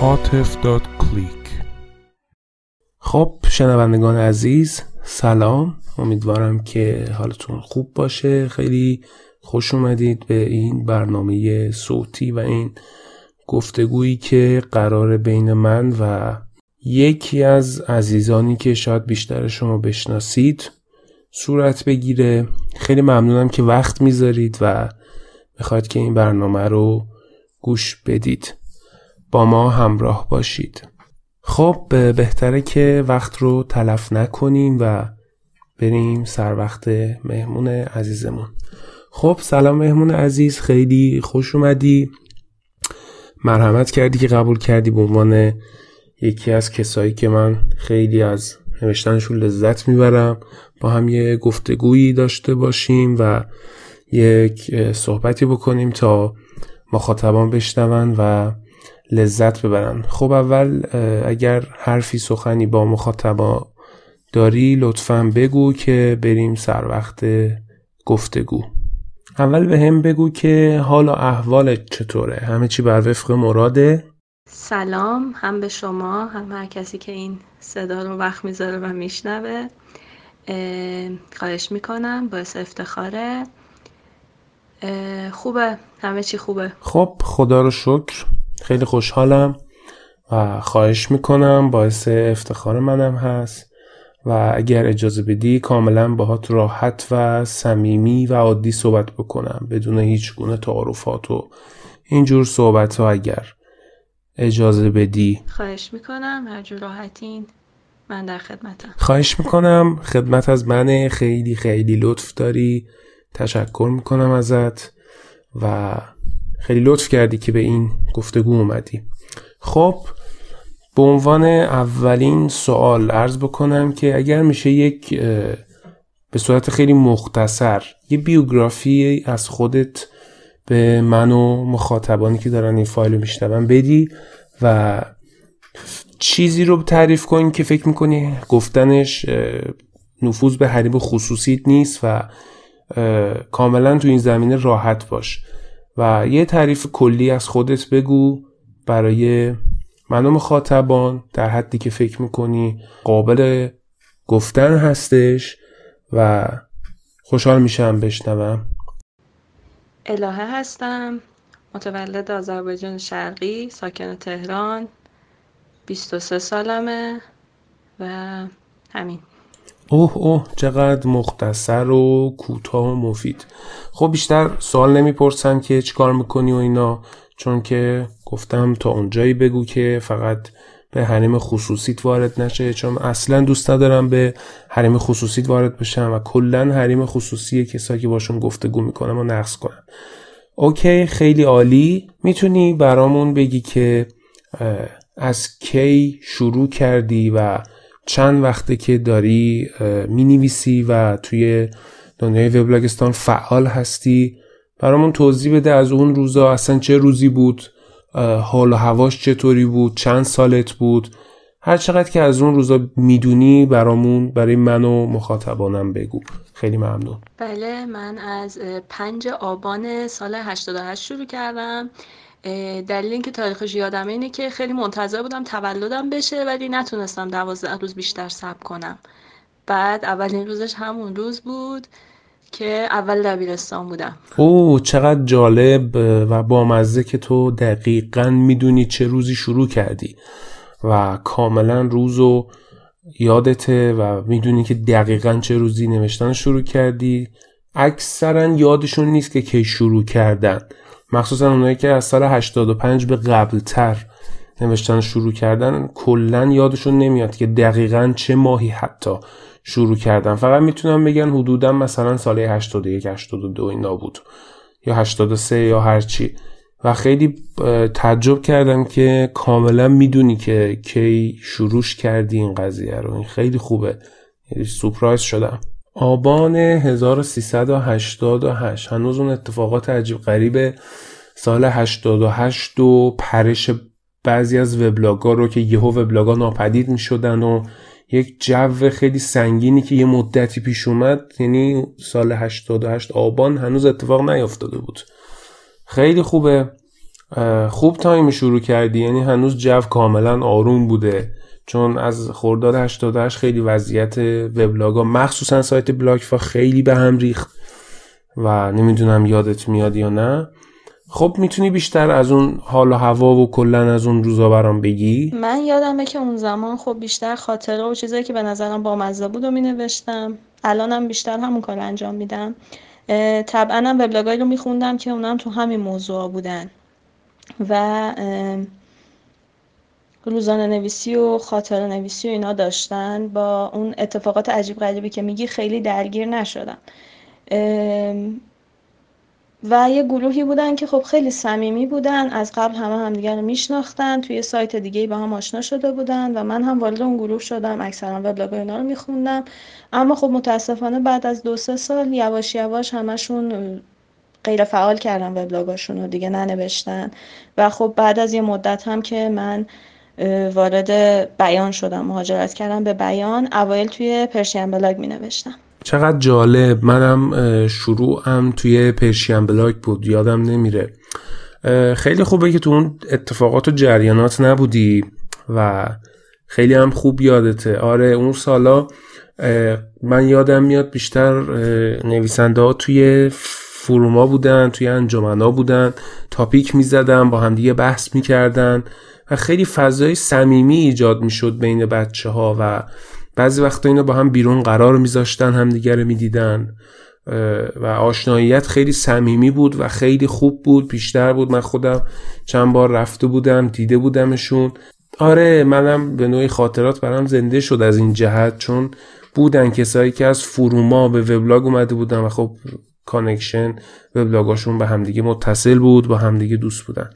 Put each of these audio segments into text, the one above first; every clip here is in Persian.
هاتف.click خب شنوندگان عزیز سلام. امیدوارم که حالتون خوب باشه. خیلی خوش اومدید به این برنامه صوتی و این گفتگویی که قرار بین من و یکی از عزیزانی که شاید بیشتر شما بشناسید صورت بگیره. خیلی ممنونم که وقت می‌ذارید و می‌خواید که این برنامه رو گوش بدید. با ما همراه باشید. خب بهتره که وقت رو تلف نکنیم و بریم سر وقت مهمون عزیزمون. خب سلام مهمون عزیز خیلی خوش اومدی. مرحمت کردی که قبول کردی به عنوان یکی از کسایی که من خیلی از نوشتنشون لذت می‌برم. با هم یه گفتگویی داشته باشیم و یک صحبتی بکنیم تا مخاطبان بشنون و لذت ببرن. خب اول اگر حرفی سخنی با مخاطبا داری لطفا بگو که بریم سر وقت گفتگو. اول به هم بگو که حال و احوال چطوره. همه چی بر وفق مراده. سلام هم به شما هم هر کسی که این صدا رو وقت می‌ذاره و میشنوه. خواهش می‌کنم باعث افتخاره. خوبه همه چی خوبه. خب خدا رو شکر. خیلی خوشحالم و خواهش می‌کنم باعث افتخار منم هست و اگر اجازه بدی کاملا باهات راحت و صمیمی و عادی صحبت بکنم بدون هیچ گونه تعارفات و اینجور صحبت ها اگر اجازه بدی. خواهش می‌کنم هر جور راحتین من در خدمتم. خواهش می‌کنم. خدمت از من خیلی خیلی لطف داری. تشکر می‌کنم ازت و خیلی لطف کردی که به این گفتگو اومدی. خب به عنوان اولین سوال عرض بکنم که اگر میشه یک به صورت خیلی مختصر یه بیوگرافی از خودت به من و مخاطبانی که دارن این فایل رو میشنون بدی و چیزی رو تعریف کن که فکر می‌کنی گفتنش نفوذ به حریم خصوصیت نیست و کاملا تو این زمینه راحت باش. و یه تعریف کلی از خودت بگو برای من و مخاطبان در حدی که فکر می‌کنی قابل گفتن هستش و خوشحال میشم بشنوم. الهه هستم متولد آذربایجان شرقی ساکن تهران 23 سالمه و همین. اوه اوه چقدر مختصر و کوتاه و مفید. خب بیشتر سوال نمی‌پرسم که چیکار می‌کنی و اینا چون که گفتم تا اونجایی بگو که فقط به حریم خصوصیت وارد نشه چون اصلا دوست ندارم به حریم خصوصیت وارد بشم و کلا حریم خصوصی کسایی که باشون گفتگو می‌کنم و نقص کنم. اوکی خیلی عالی. می‌تونی برامون بگی که از کی شروع کردی و چند وقته که داری می نویسی و توی دنیای وبلاگستان فعال هستی. برامون توضیح بده از اون روزا اصلا چه روزی بود حال و هواش چطوری بود چند سالت بود. هر چقدر که از اون روزا می‌دونی برامون برای من و مخاطبانم بگو. خیلی ممنون. بله من از پنج آبان سال 88 شروع کردم. دلیل اینکه تاریخش یادمه اینه که خیلی منتظر بودم تولدم بشه ولی نتونستم دوازده روز بیشتر صبر کنم. بعد اولین روزش همون روز بود که اول دبیرستان بودم. او چقدر جالب و بامزه که تو دقیقا می‌دونی چه روزی شروع کردی و کاملا روزو یادته و می‌دونی که دقیقا چه روزی نوشتن شروع کردی. اکثرا یادشون نیست که کی شروع کردن. مخصوصا اونایی که از سال 85 به قبل تر نوشتن شروع کردن کلا یادشون نمیاد که دقیقا چه ماهی حتی شروع کردن. فقط می‌تونم بگن حدودا مثلا سال 81 82 اینا بود. یا 83 یا هرچی و خیلی تعجب کردم که کاملا می‌دونی که کی شروعش کردی این قضیه رو. این خیلی خوبه. یعنی surprise شدم. آبان 1388 هنوز اون اتفاقات عجیب غریب سال 88 و پرش بعضی از وبلاگا رو که یهو وبلاگا ناپدید می شدن و یک جو خیلی سنگینی که یه مدتی پیش اومد یعنی سال 88 آبان هنوز اتفاق نیافتاده بود. خیلی خوبه. خوب time شروع کردی یعنی هنوز جو کاملا آروم بوده. چون از خرداد 88 خیلی وضعیت وبلاگا مخصوصا سایت بلاکفا خیلی به هم ریخت و نمی‌دونم یادت میاد یا نه. خب می‌تونی بیشتر از اون حال و هوا و کلا از اون روزا برام بگی. من یادمه که اون زمان خب بیشتر خاطره و چیزایی که به نظرم با مزه بود و می نوشتم الانم بیشتر همون کار انجام میدم. طبعا هم وبلاگایی رو میخوندم که اونم تو همین موضوع بودن. و روزانه نویسی و خاطره نویسی و اینا داشتن با اون اتفاقات عجیب غریبی که میگی خیلی درگیر نشدم و یه گروهی بودن که خب خیلی صمیمی بودن از قبل همه همدیگه رو میشناختن توی سایت دیگه با هم آشنا شده بودن و من هم وارد اون گروه شدم اکثرا وبلاگ اینا رو میخوندم. اما خب متاسفانه بعد از دو سه سال یواش یواش همشون غیر فعال کردن وبلاگاشون رو دیگه ننوشتن. و خب بعد از یه مدت هم که من وارد بیان شدم مهاجرت کردم به بیان. اوایل توی پرشین بلاگ می نوشتم چقدر جالب. منم شروعم توی پرشین بلاگ بود. یادم نمیره. خیلی خوبه که تو اون اتفاقات و جریانات نبودی و خیلی هم خوب یادته. آره اون سالا من یادم میاد بیشتر نویسنده ها توی فروما بودن توی انجمنا بودن. تاپیک می‌زدن با همدیگه بحث می‌کردن. و خیلی فضای صمیمی ایجاد می‌شد بین بچه ها و بعضی وقتا اینا با هم بیرون قرار میذاشتن همدیگه رو می‌دیدن. و آشناییت خیلی صمیمی بود و خیلی خوب بود بیشتر بود. من خودم چند بار رفته بودم دیده بودمشون. آره منم به نوعی خاطرات برام زنده شد از این جهت چون بودن کسایی که از forum ا به وبلاگ اومده بودن و خب connection وبلاگاشون به همدیگه متصل بود با همدیگه دوست بودن.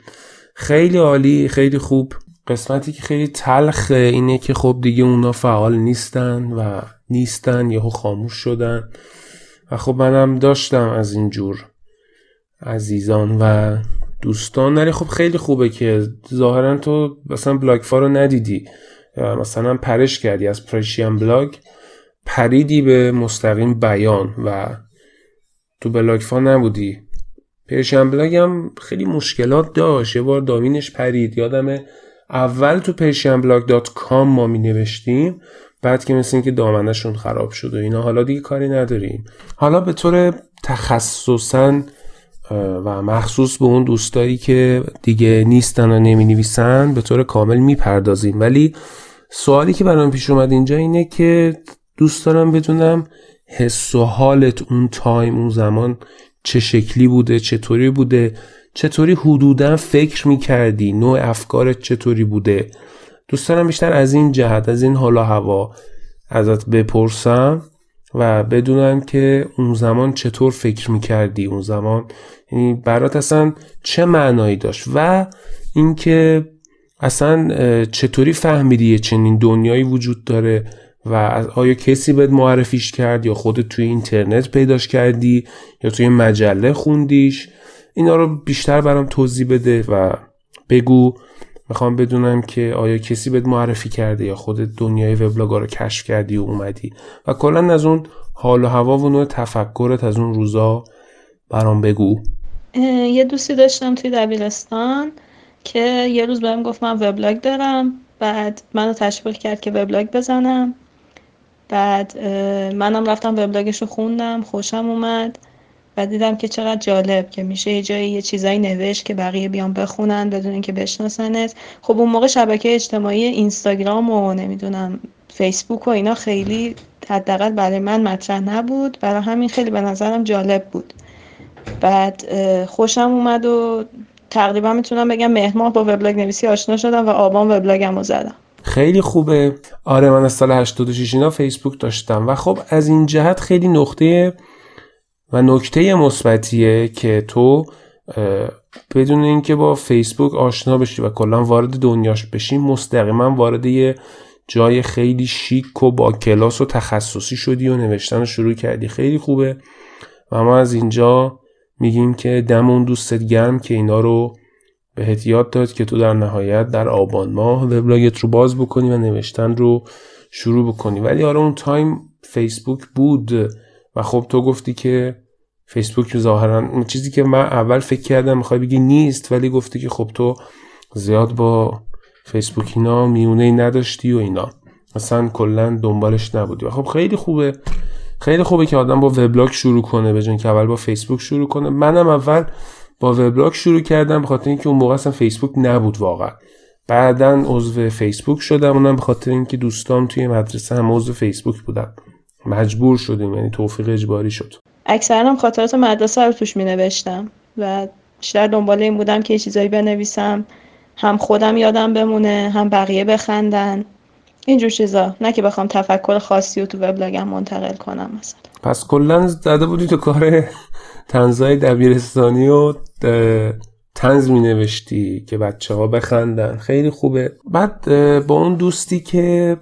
خیلی عالی خیلی خوب. قسمتی که خیلی تلخ اینه که خب دیگه اونا فعال نیستن و نیستن یهو خاموش شدن. و خب منم داشتم از این جور عزیزان و دوستان. ولی خب خیلی خوبه که ظاهرا تو مثلا بلاگ رو ندیدی. مثلا پرش کردی از پرشین بلاگ پریدی به مستقیم بیان و تو بلاگ نبودی. پرشین بلاگ هم خیلی مشکلات داشت. یه بار domain ش پرید. یادمه اول تو persianblog.com ما می نوشتیم بعد که مثل اینکه دامنشون خراب شد و اینا حالا دیگه کاری نداریم. حالا به طور تخصصا و مخصوص به اون دوستایی که دیگه نیستن و نمی نویسن به طور کامل می‌پردازیم. ولی سوالی که برام پیش اومد اینجا اینه که دوست دارم بدونم حس و حالت اون تایم اون زمان چه شکلی بوده چطوری بوده چطوری حدودا فکر می‌کردی نوع افکارت چطوری بوده. دوست دارم بیشتر از این جهت از این حالا هوا ازت بپرسم و بدونم که اون زمان چطور فکر می‌کردی. اون زمان یعنی برات اصلا چه معنایی داشت و اینکه اصلا چطوری فهمیدی چنین دنیایی وجود داره. و آیا کسی بهت معرفیش کرد یا خودت توی اینترنت پیداش کردی یا توی مجله خوندیش؟ اینا رو بیشتر برام توضیح بده و بگو. می‌خوام بدونم که آیا کسی بهت معرفی کرده یا خودت دنیای وبلاگا رو کشف کردی و اومدی. و کلا از اون حال و هوا و نوع تفکرت از اون روزا برام بگو. یه دوستی داشتم توی دبیرستان که یه روز بهم گفت من وبلاگ دارم. بعد منو تشویق کرد که وبلاگ بزنم. بعد منم رفتم وبلاگش رو خوندم خوشم اومد و دیدم که چقدر جالب که میشه یه جایی یه چیزایی نوشت که بقیه بیان بخونن بدون اینکه بشناسنت. خب اون موقع شبکه اجتماعی اینستاگرام و نمی‌دونم فیسبوک و اینا خیلی حداقل برای من مطرح نبود. برای همین خیلی به نظرم جالب بود. بعد خوشم اومد و تقریبا می‌تونم بگم مهر با وبلاگ نویسی آشنا شدم و آبان وبلاگم رو زدم. خیلی خوبه. آره من از سال 86 اینا فیسبوک داشتم. و خب از این جهت خیلی نقطه و نکته مثبتیه که تو بدون اینکه با فیسبوک آشنا بشی و کلا وارد دنیاش بشی مستقیما وارد یه جای خیلی شیک و با کلاس و تخصصی شدی و نوشتن رو شروع کردی. خیلی خوبه. و ما از اینجا میگیم که دم اون دوستت گرم که اینا رو به یاد داد که تو در نهایت در آبان ماه وبلاگت رو باز بکنی و نوشتن رو شروع بکنی. ولی آره اون تایم فیسبوک بود و خب تو گفتی که فیسبوک ظاهرا چیزی که من اول فکر کردم می‌خوای بگی نیست ولی گفتی که خب تو زیاد با فیسبوک اینا میونه ای نداشتی و اینا. اصلا کلا دنبالش نبودی. و خب خیلی خوبه خیلی خوبه که آدم با وبلاگ شروع کنه به که اول با فیسبوک شروع کنه. منم اول با وبلاگ شروع کردم به خاطر اینکه اون موقع اصلا فیسبوک نبود واقعا. بعدا عضو فیسبوک شدم اونم به خاطر اینکه دوستان توی مدرسه هم عضو فیسبوک بودن. مجبور شدیم یعنی توفیق اجباری شد. اکثرا خاطرات مدرسه رو توش می نوشتم و بیشتر دنبال این بودم که یه چیزایی بنویسم. هم خودم یادم بمونه هم بقیه بخندن. اینجور چیزا. نه که بخوام تفکر خاصی رو تو وبلاگم منتقل کنم مثلا. پس کلا زده بودی تو کار تنزای دبیرستانی و تنز می نوشتی که بچه ها بخندن. خیلی خوبه. بعد با اون دوستی که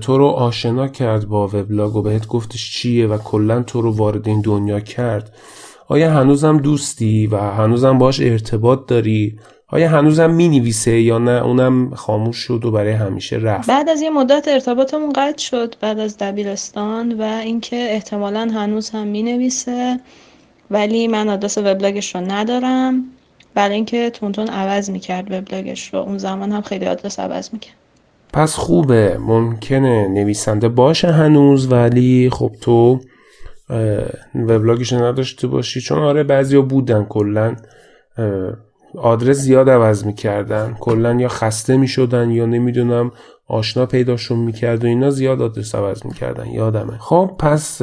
تو رو آشنا کرد با وبلاگ و بهت گفتش چیه و کلا تو رو وارد این دنیا کرد. آیا هنوزم دوستی و هنوزم باش ارتباط داری؟ آیا هنوزم می نویسه یا نه؟ اونم خاموش شد و برای همیشه رفت. بعد از یه مدت ارتباطمون قطع شد بعد از دبیرستان و اینکه احتمالا هنوز هم می نویسه ولی من آدرس وبلاگش رو ندارم. برای اینکه تونتون عوض می‌کرد وبلاگش رو. اون زمان هم خیلی آدرس عوض می‌کرد. پس خوبه. ممکنه نویسنده باشه هنوز ولی خب تو وبلاگش نداشته باشی. چون آره بعضیا بودن کلا آدرس زیاد عوض می‌کردن. کلا یا خسته می‌شدن یا نمی‌دونم آشنا پیداشون می‌کرد و اینا زیاد آدرس عوض می‌کردن. یادمه. خب پس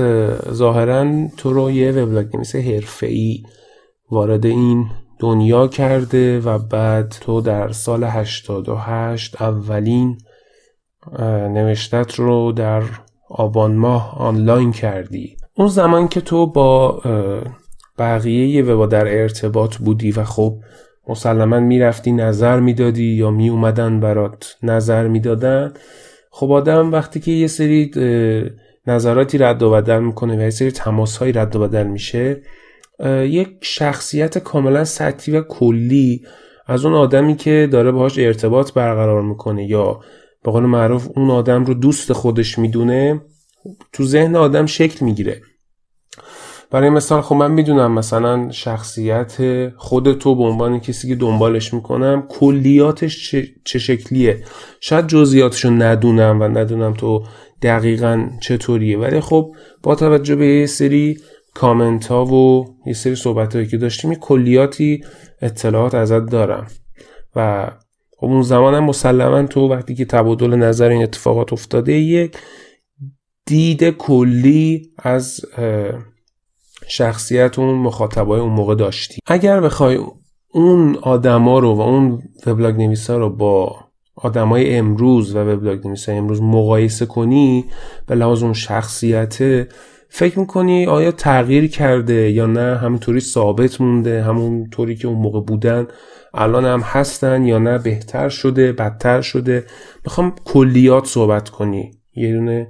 ظاهرا تو رو یه وبلاگ نویس حرفه‌ای وارد این دنیا کرده و بعد تو در سال 88 اولین نوشتت رو در آبان ماه آنلاین کردی. اون زمان که تو با بقیه وبا در ارتباط بودی و خب مسلما می‌رفتی نظر می‌دادی یا می اومدن برات نظر می‌دادن؟ خب آدم وقتی که یه سری نظراتی رد و بدل می‌کنه و یه سری تماس های رد و بدل میشه یک شخصیت کاملا سطحی و کلی از اون آدمی که داره باهاش ارتباط برقرار می‌کنه یا به قول معروف اون آدم رو دوست خودش می‌دونه تو ذهن آدم شکل می‌گیره. برای مثال خب من می‌دونم مثلا شخصیت خودتو به عنوان کسی که دنبالش می‌کنم کلیاتش چه, شکلیه؟ شاید جزئیاتش رو ندونم و ندونم تو دقیقا چطوریه. ولی خب با توجه به یه سری کامنت ها و یه سری صحبت هایی که داشتیم یه کلیاتی اطلاعات ازت دارم. و خب اون زمان هم مسلما تو وقتی که تبادل نظر این اتفاقات افتاده یک دید کلی از شخصیت اون مخاطبای اون موقع داشتی. اگر بخوای اون آدما رو و اون وبلاگ نویسا رو با آدمای امروز و وبلاگ نویسای امروز مقایسه کنی به لحاظ اون شخصیت فکر می‌کنی آیا تغییر کرده یا نه؟ همونطوری ثابت مونده همون طوری که اون موقع بودن الان هم هستن یا نه؟ بهتر شده بدتر شده؟ می‌خوام کلیات صحبت کنی. یه دونه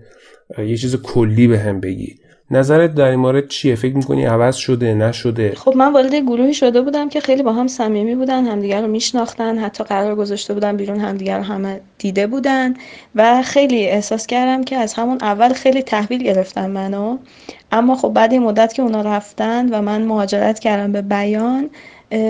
یه چیز کلی به هم بگی. نظرت در این مورد چیه؟ فکر می‌کنی عوض شده نشده؟ خب من وارد گروهی شده بودم که خیلی با هم صمیمی بودن همدیگر رو میشناختن حتی قرار گذاشته بودن بیرون همدیگر رو همه دیده بودن و خیلی احساس کردم که از همون اول خیلی تحویل گرفتن منو. اما خب بعد این مدت که اونا رفتن و من مهاجرت کردم به بیان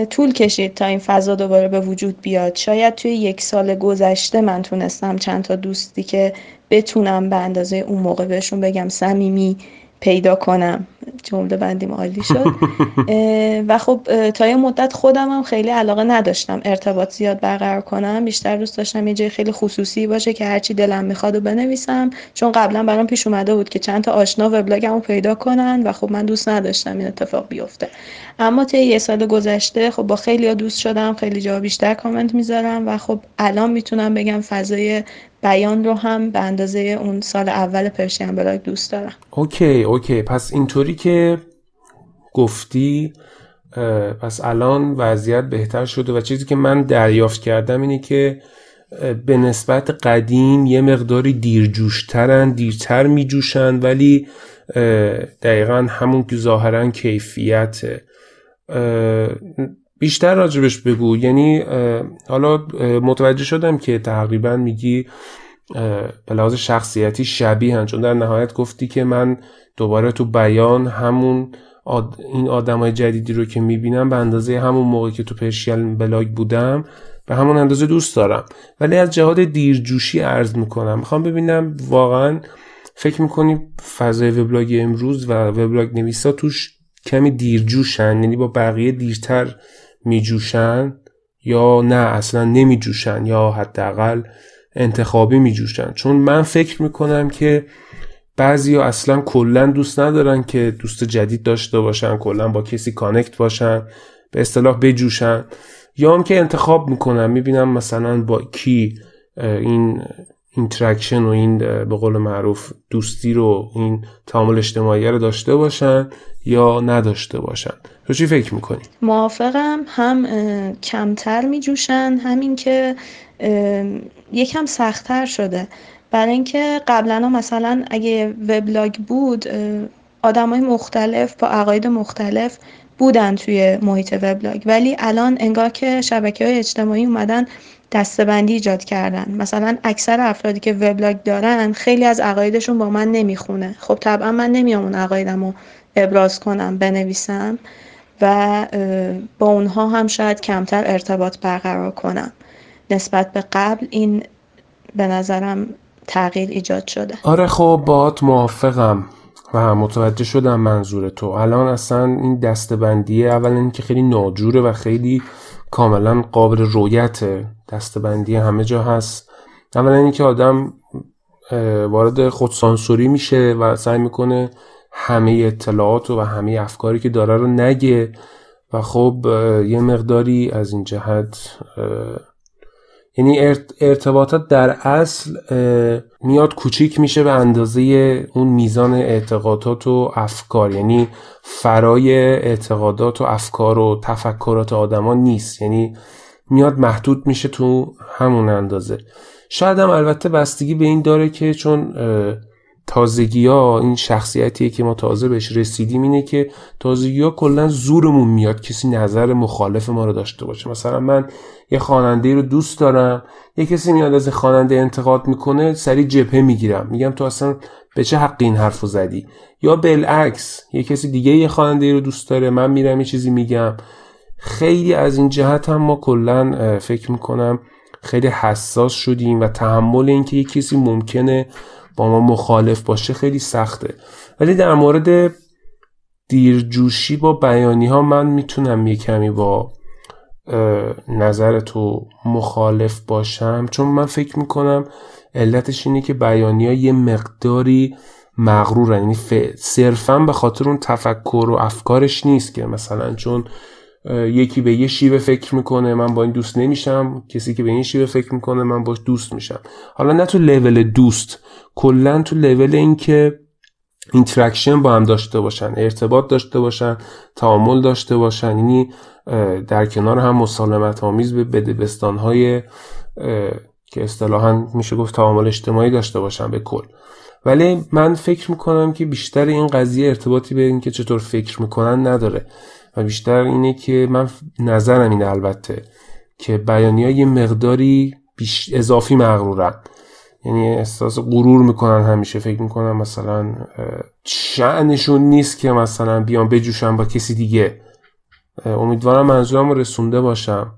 طول کشید تا این فضا دوباره به وجود بیاد. شاید توی یک سال گذشته من تونستم چند تا دوستی که بتونم به اندازه اون موقع بهشون بگم صمیمی پیدا کنم. جمله بندیم عالی شد. و خب تا یه مدت خودم هم خیلی علاقه نداشتم ارتباط زیاد برقرار کنم. بیشتر دوست داشتم یه جای خیلی خصوصی باشه که هرچی دلم می‌خواد و بنویسم. چون قبلا برام پیش اومده بود که چند تا آشنا وبلاگم رو پیدا کنن و خب من دوست نداشتم این اتفاق بیفته. اما تا یه سال گذشته خب با خیلی دوست شدم. خیلی جا بیشتر کامنت می‌ذارم و خب الان می‌تونم بگم فضای بیان رو هم به اندازه اون سال اول پرشین بلاگ دوست دارم. OK OK. پس اینطوری که گفتی پس الان وضعیت بهتر شده و چیزی که من دریافت کردم اینه که به نسبت قدیم یه مقداری دیرجوشترن دیرتر میجوشن ولی دقیقا همون که ظاهرا کیفیته. بیشتر راجبش بگو. یعنی حالا متوجه شدم که تقریبا میگی به لحاظ شخصیتی شبیه هن چون در نهایت گفتی که من دوباره تو بیان همون این آدمای جدیدی رو که می‌بینم به اندازه همون موقع که تو پرشیل بلاگ بودم به همون اندازه دوست دارم. ولی از جهاد دیرجوشی عرض می‌کنم. می‌خوام ببینم واقعا فکر می‌کنی فضای وبلاگ امروز و وبلاگ نویسا توش کمی دیرجوشن؟ یعنی با بقیه دیرتر میجوشن یا نه اصلا نمیجوشن یا حداقل انتخابی میجوشن. چون من فکر می‌کنم که بعضی ها اصلا کلا دوست ندارن که دوست جدید داشته باشن کلا با کسی connect باشن به اصطلاح بجوشن. یا هم که انتخاب می‌کنم می‌بینم مثلا با کی این interaction و این به قول معروف دوستی رو این تعامل اجتماعی رو داشته باشن یا نداشته باشن. تو چی فکر می‌کنی؟ موافقم. هم کمتر میجوشن همین که یکم سختتر شده. برای اینکه قبلا مثلا اگه وبلاگ بود آدمای مختلف با عقاید مختلف بودن توی محیط وبلاگ. ولی الان انگار که شبکه های اجتماعی اومدن دستبندی ایجاد کردن. مثلا اکثر افرادی که وبلاگ دارن خیلی از عقایدشون با من نمی‌خونه. خب طبعا من نمیام اون عقایدم رو ابراز کنم بنویسم. و با اونها هم شاید کمتر ارتباط برقرار کنم. نسبت به قبل این به نظرم تغییر ایجاد شده. آره خب باهات موافقم و متوجه شدم منظور تو. الان اصلا این دستبندیه اولا که خیلی ناجوره و خیلی کاملا قابل رویت دستبندی همه جا هست. اولا اینکه آدم وارد خودسانسوری میشه و سعی می‌کنه همه اطلاعات و همه افکاری که داره رو نگه. و خب یه مقداری از این جهت یعنی ارتباطات در اصل میاد کوچیک میشه به اندازه اون میزان اعتقادات و افکار. یعنی فرای اعتقادات و افکار و تفکرات آدما نیست. یعنی میاد محدود میشه تو همون اندازه. شاید هم البته بستگی به این داره که چون تازگی ها این شخصیتیه که ما تازه بهش رسیدیم اینه که تازگی ها کلا زورمون میاد کسی نظر مخالف ما رو داشته باشه. مثلا من یه خواننده رو دوست دارم یه کسی میاد از خواننده انتقاد می‌کنه سری جبهه می‌گیرم. میگم تو اصلا به چه حق این حرفو زدی؟ یا بالعکس یه کسی دیگه یه خواننده رو دوست داره من میرم یه چیزی میگم. خیلی از این جهت هم ما کلا فکر می‌کنم خیلی حساس شدیم و تحمل اینکه یه کسی ممکنه با ما مخالف باشه خیلی سخته. ولی در مورد دیرجوشی با بیانی ها من می‌تونم یه کمی با نظر تو مخالف باشم. چون من فکر می‌کنم علتش اینه که بیانی ها یه مقداری مغرورن. یعنی صرفا به خاطر اون تفکر و افکارش نیست که مثلا چون یکی به یه شیوه فکر می‌کنه من با این دوست نمیشم. کسی که به این شیوه فکر می‌کنه من باش دوست میشم. حالا نه تو لول دوست کلا تو level اینکه interaction با هم داشته باشن ارتباط داشته باشن تعامل داشته باشن. یعنی در کنار هم مسالمت آمیز بده بستان های که اصطلاحا میشه گفت تعامل اجتماعی داشته باشن به کل. ولی من فکر می‌کنم که بیشتر این قضیه ارتباطی به اینکه چطور فکر می‌کنن نداره. و بیشتر اینه که من نظرم اینه البته که بیانی های مقداری بیش اضافی مغرورن. یعنی احساس غرور می‌کنن همیشه. فکر می‌کنن مثلا شعنشون نیست که مثلا بیان بجوشن با کسی دیگه. امیدوارم منظورم رو رسونده باشم.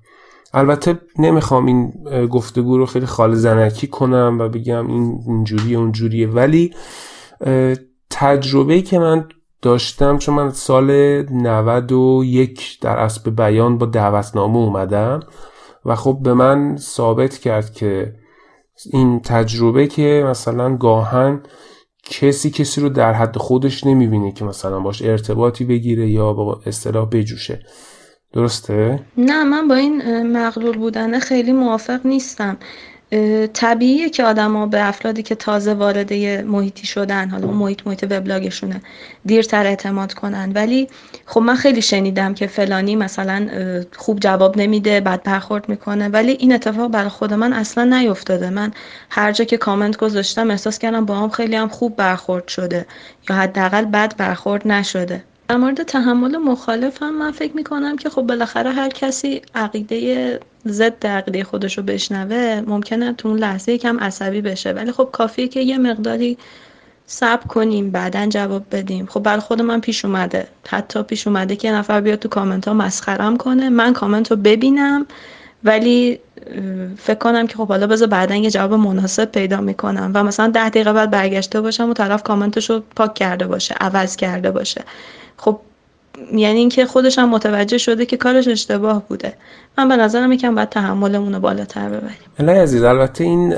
البته نمی‌خوام این گفتگو رو خیلی خال زنکی کنم و بگم این اینجوریه اونجوریه. ولی تجربه که من داشتم چون من سال 91 در اسب بیان با دعوتنامه اومدم و خب به من ثابت کرد که این تجربه که مثلا گاهن کسی کسی رو در حد خودش نمی‌بینه که مثلا باش ارتباطی بگیره یا با اصطلاح بجوشه درسته؟ نه من با این مغلول بودن خیلی موافق نیستم طبیعیه که آدما به افرادی که تازه وارد محیطی شدن حالا محیط محیط وبلاگشونه دیرتر اعتماد کنن. ولی خب من خیلی شنیدم که فلانی مثلا خوب جواب نمیده بد برخورد می‌کنه. ولی این اتفاق برای خود من اصلا نیفتاده. من هر جا که کامنت گذاشتم احساس کردم با هم خیلی هم خوب برخورد شده یا حداقل بد برخورد نشده. در مورد تحمل مخالف هم من فکر می‌کنم که خب بالاخره هر کسی عقیده ضد عقیده خودش رو بشنوه ممکنه تو اون لحظه کم عصبی بشه. ولی خب کافیه که یه مقداری صبر کنیم بعدا جواب بدیم. خب برای خود من پیش اومده. حتی پیش اومده که نفر بیاد تو کامنت ها مسخرم کنه. من کامنت رو ببینم ولی فکر کنم که خب حالا بذار بعدا یه جواب مناسب پیدا می‌کنم. و مثلا ده دقیقه بعد برگشته باشم و طرف کامنتش رو پاک کرده باشه عوض کرده باشه. خب یعنی اینکه خودش هم متوجه شده که کارش اشتباه بوده. من به نظرم یکم باید تحملمون رو بالاتر ببریم. الهی عزیز البته این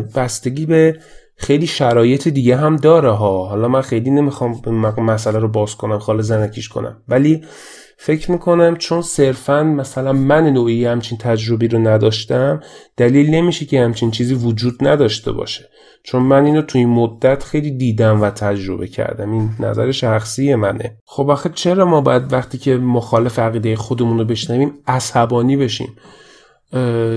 بستگی به خیلی شرایط دیگه هم داره ها. حالا من خیلی نمی‌خوام مسئله رو باز کنم خال زنکیش کنم. ولی فکر می‌کنم چون صرفا مثلا من نوعی همچین تجربی رو نداشتم دلیل نمیشه که همچین چیزی وجود نداشته باشه. چون من اینو تو این مدت خیلی دیدم و تجربه کردم. این نظر شخصی منه. خب آخه چرا ما باید وقتی که مخالف عقیده خودمون رو بشنویم عصبانی بشیم؟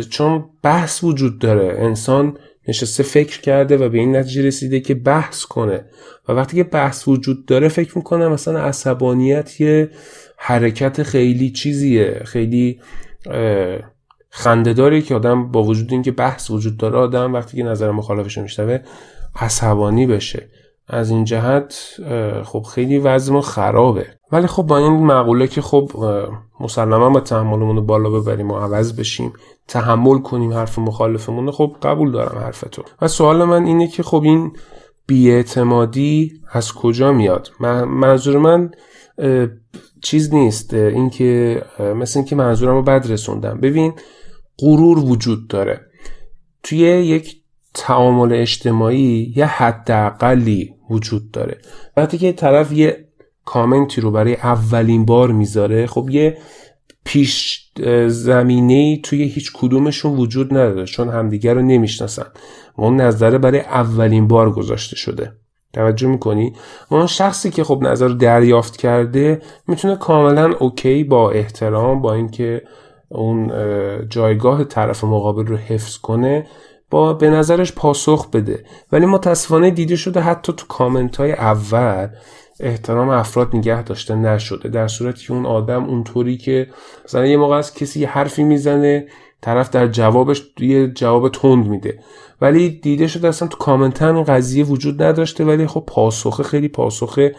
چون بحث وجود داره. انسان نشسته فکر کرده و به این نتیجه رسیده که بحث کنه. و وقتی که بحث وجود داره فکر می‌کنه مثلا عصبانیت یه حرکت خیلی چیزیه خیلی خندهداری که آدم با وجود اینکه بحث وجود داره آدم وقتی که نظر مخالفش میشنوه عصبانی بشه. از این جهت خب خیلی وزن خرابه. ولی خب با این معقوله که خب مسلما با تحملمون رو بالا ببریم و عوض بشیم تحمل کنیم حرف مخالفمون خب قبول دارم حرفتو. و سوال من اینه که خب این بیاعتمادی از کجا میاد؟ منظور من چیز نیست. اینکه مثل اینکه منظورم رو بد رسوندم. ببین غرور وجود داره. توی یک تعامل اجتماعی یه حداقلی وجود داره. وقتی که طرف یه کامنتی رو برای اولین بار می‌ذاره خب یه پیش زمینه توی هیچ کدومشون وجود نداره چون همدیگر رو نمی‌شناسن. و اون نظره برای اولین بار گذاشته شده. توجه می‌کنی؟ اون شخصی که خب نظر رو دریافت کرده می‌تونه کاملا اوکی با احترام با اینکه اون جایگاه طرف مقابل رو حفظ کنه با به نظرش پاسخ بده. ولی متاسفانه دیده شده حتی تو کامنت های اول احترام افراد نگه داشته نشده. در صورتی که اون آدم اونطوری که مثلا یه موقع از کسی حرفی می‌زنه طرف در جوابش یه جواب تند میده. ولی دیده شده اصلا تو کامنت هم قضیه وجود نداشته ولی خب پاسخه خیلی پاسخه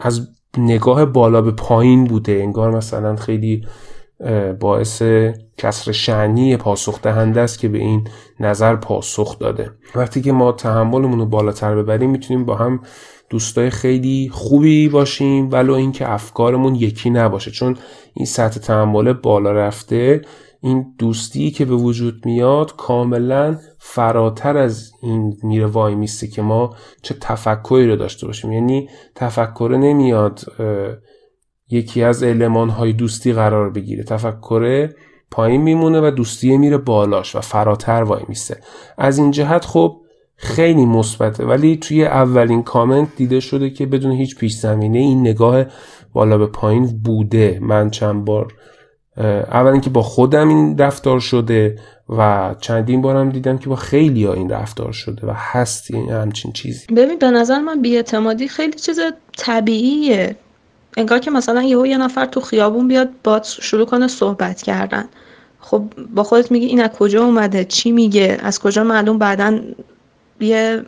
از نگاه بالا به پایین بوده. انگار مثلا خیلی باعث کسر شعنی پاسخ دهنده است که به این نظر پاسخ داده. وقتی که ما تحملمون رو بالاتر ببریم می‌تونیم با هم دوستای خیلی خوبی باشیم ولو اینکه افکارمون یکی نباشه. چون این سطح تحمل بالا رفته این دوستی که به وجود میاد کاملا فراتر از این میره وای میسته که ما چه تفکری رو داشته باشیم. یعنی تفکر نمیاد یکی از علمان های دوستی قرار بگیره. تفکر پایین میمونه و دوستی میره بالاش و فراتر وای میسته. از این جهت خب خیلی مثبته. ولی توی اولین کامنت دیده شده که بدون هیچ پیش زمینه این نگاه بالا به پایین بوده. من چند بار اول اینکه با خودم این رفتار شده و چندین بارم دیدم که با خیلی ها این رفتار شده و هست این همچین چیزی. ببین به نظر من بیاعتمادی خیلی چیز طبیعیه. انگار که مثلا یهو یه نفر تو خیابون بیاد با شروع کنه صحبت کردن. خب با خودت میگی این از کجا اومده؟ چی میگه؟ از کجا معلوم بعدا یه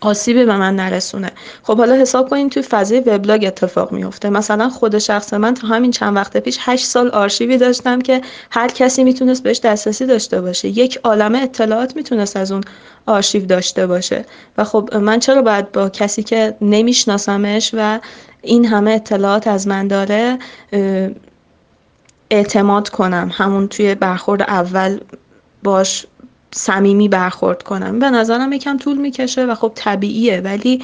آسیبی به من نرسونه. خب حالا حساب کنین توی فضای وبلاگ اتفاق میفته. مثلا خود شخص من تا همین چند وقت پیش هشت سال آرشیوی داشتم که هر کسی می‌تونست بهش دسترسی داشته باشه. یک عالمه اطلاعات می‌تونست از اون آرشیو داشته باشه. و خب من چرا باید با کسی که نمیشناسمش و این همه اطلاعات از من داره اعتماد کنم؟ همون توی برخورد اول باش صمیمی برخورد کنم. به نظرم یکم طول می‌کشه و خب طبیعیه ولی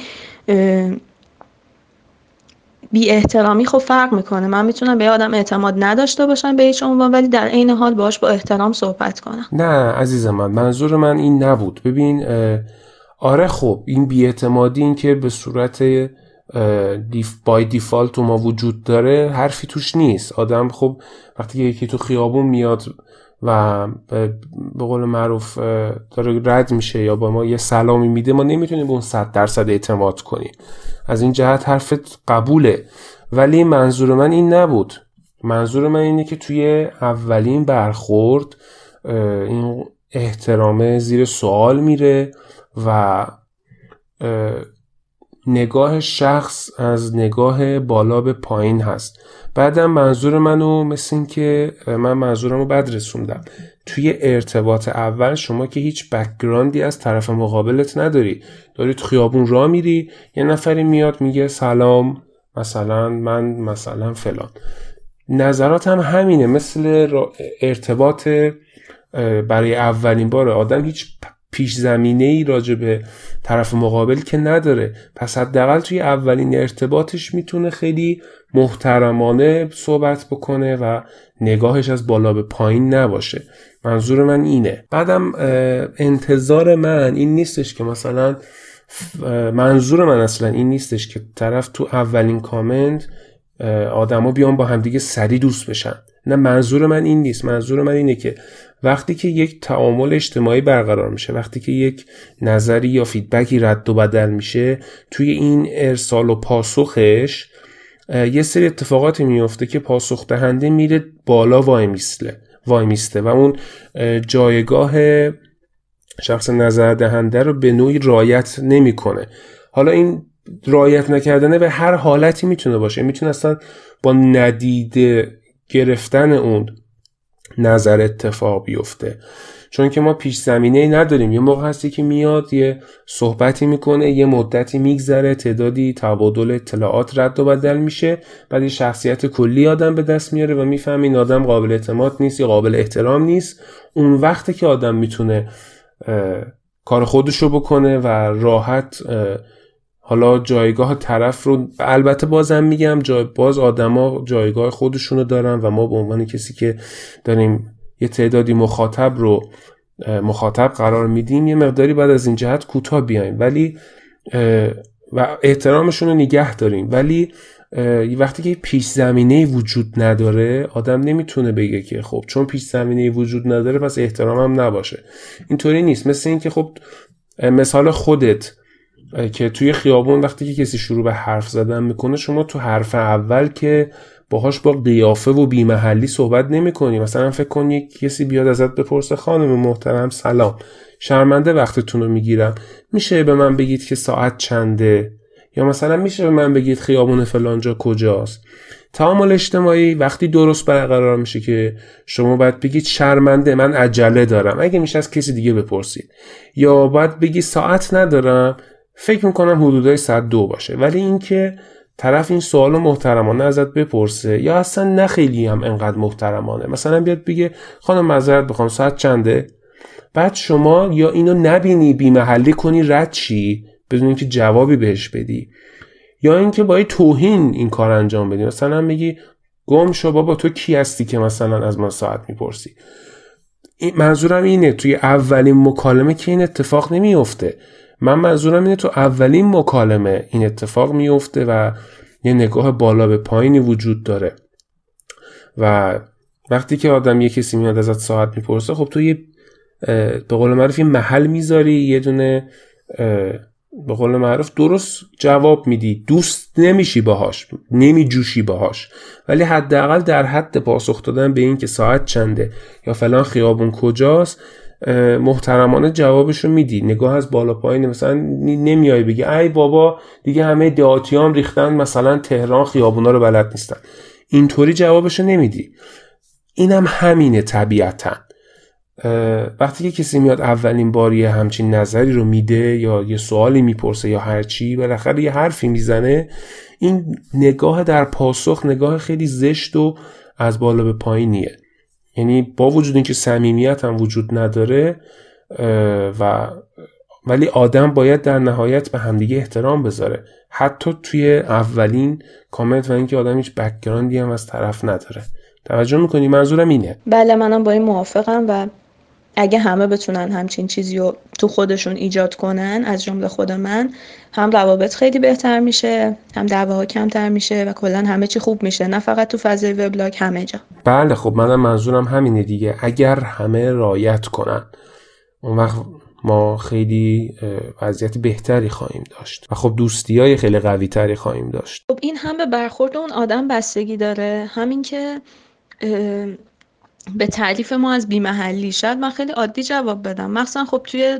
بی احترامی خب فرق می‌کنه. من می‌تونم به آدم اعتماد نداشته باشم به هیچ عنوان ولی در عین حال باش با احترام صحبت کنم. نه عزیز من منظور من این نبود. ببین آره خب این بیاعتمادی این که به صورت دیف بای دیفالت ما وجود داره حرفی توش نیست. آدم خب وقتی یکی تو خیابون میاد و به قول معروف داره رد میشه یا با ما یه سلامی میده ما نمی‌تونیم به اون صد درصد اعتماد کنیم. از این جهت حرفت قبوله. ولی منظور من این نبود. منظور من اینه که توی اولین برخورد این احترامه زیر سوال میره و نگاه شخص از نگاه بالا به پایین هست. بعدم منظور منو مثل این که من منظورم رو بد رسوندم توی ارتباط اول شما که هیچ بکگراندی از طرف مقابلت نداری. داری تو خیابون را میری یه نفری میاد میگه سلام مثلا من مثلا فلان. نظرات هم همینه مثل ارتباط برای اولین بار آدم هیچ پیش زمینه ای راجع به طرف مقابل که نداره. پس حداقل توی اولین ارتباطش می‌تونه خیلی محترمانه صحبت بکنه و نگاهش از بالا به پایین نباشه. منظور من اینه. بعدم انتظار من این نیستش که مثلا منظور من اصلا این نیستش که طرف تو اولین کامنت آدما بیان با همدیگه سری دوست بشن. نه منظور من این نیست. منظور من اینه که وقتی که یک تعامل اجتماعی برقرار میشه وقتی که یک نظری یا فیدبکی رد و بدل میشه توی این ارسال و پاسخش یه سری اتفاقاتی میفته که پاسخ دهنده میره بالا وای میسته وای میسته و اون جایگاه شخص نظر دهنده رو به نوعی رایت نمی‌کنه. حالا این رایت نکردنه به هر حالتی می‌تونه باشه. می‌تونه اصلا با ندیده گرفتن اون نظر اتفاق بیفته. چون که ما پیش زمینه ای نداریم. یه موقع هستی که میاد یه صحبتی می‌کنه یه مدتی میگذره تعدادی تبادل اطلاعات رد و بدل میشه. بعد یه شخصیت کلی آدم به دست میاره و میفهم این آدم قابل اعتماد نیست یا قابل احترام نیست. اون وقتی که آدم می‌تونه کار خودش رو بکنه و راحت حالا جایگاه طرف رو البته بازم میگم جای باز آدما جایگاه خودشونو دارن و ما به عنوان کسی که داریم یه تعدادی مخاطب رو مخاطب قرار میدیم یه مقداری بعد از این جهت کوتاه بیایم. ولی و احترامشون رو نگه داریم. ولی وقتی که پیش زمینه وجود نداره آدم نمی‌تونه بگه که خب چون پیش زمینه وجود نداره پس احترامم نباشه. اینطوری نیست. مثل اینکه خب مثال خودت که توی خیابون وقتی که کسی شروع به حرف زدن می‌کنه شما تو حرف اول که باهاش با قیافه و بیمحلی صحبت نمی کنی مثلا فکر کن یک کسی بیاد ازت بپرسه خانم محترم سلام. شرمنده وقتتون رو می‌گیرم. میشه به من بگید که ساعت چنده؟ یا مثلا میشه به من بگید خیابون فلانجا کجاست؟ تعامل اجتماعی وقتی درست برقرار میشه که شما باید بگید شرمنده من عجله دارم. اگه میشه از کسی دیگه بپرسید. یا باید بگی ساعت ندارم فکر می‌کنم حدودای ساعت دو باشه. ولی اینکه طرف این سوال محترمانه ازت بپرسه یا اصلا نه خیلی هم انقدر محترمانه. مثلا بیاد بگه خانم معذرت بخوام ساعت چنده؟ بعد شما یا اینو نبینی بیمحلی کنی رد چی بدون اینکه جوابی بهش بدی. یا اینکه با توهین این کار انجام بدی. مثلا میگی گم شو بابا تو کی هستی که مثلا از من ساعت می‌پرسی؟ منظورم اینه توی اولین مکالمه که این اتفاق نمیفته من منظورم اینه تو اولین مکالمه این اتفاق میفته و یه نگاه بالا به پایینی وجود داره. و وقتی که آدم یه کسی میاد ازت ساعت می‌پرسه خب تو یه به قول معروف یه محل می‌ذاری یه دونه به قول معروف درست جواب میدی. دوست نمیشی باهاش نمیجوشی باهاش. ولی حداقل در حد پاسخ دادن به این که ساعت چنده یا فلان خیابون کجاست محترمانه جوابشو میدی. نگاه از بالا پایین مثلا نمیای بگی ای بابا دیگه همه دهاتیام ریختن مثلا تهران خیابونا رو بلد نیستن. اینطوری جوابشو نمیدی. اینم همینه طبیعتا. وقتی که کسی میاد اولین باری همچین نظری رو میده یا یه سوالی می‌پرسه یا هرچی بالاخره یه حرفی می‌زنه این نگاه در پاسخ نگاه خیلی زشت و از بالا به پایینیه. یعنی با وجود اینکه صمیمیت هم وجود نداره و ولی آدم باید در نهایت به همدیگه احترام بذاره. حتی توی اولین کامنت و اینکه آدم هیچ بکگراندی هم از طرف نداره. توجه می‌کنی؟ منظورم اینه. بله منم با این موافقم و اگه همه بتونن همچین چیزی رو تو خودشون ایجاد کنن از جمله خود من هم روابط خیلی بهتر میشه هم دعواها کمتر میشه و کلا همه چی خوب میشه. نه فقط تو فضای وبلاگ همه جا. بله خب منم منظورم همینه دیگه. اگر همه رایت کنن. اون وقت ما خیلی وضعیت بهتری خواهیم داشت. و خب دوستی های خیلی قوی تری خواهیم داشت. خب این هم به برخورد اون آدم بستگی داره. همین که به تعریف ما از بیمحلی. شاید من خیلی عادی جواب بدم. مخصوصا خب توی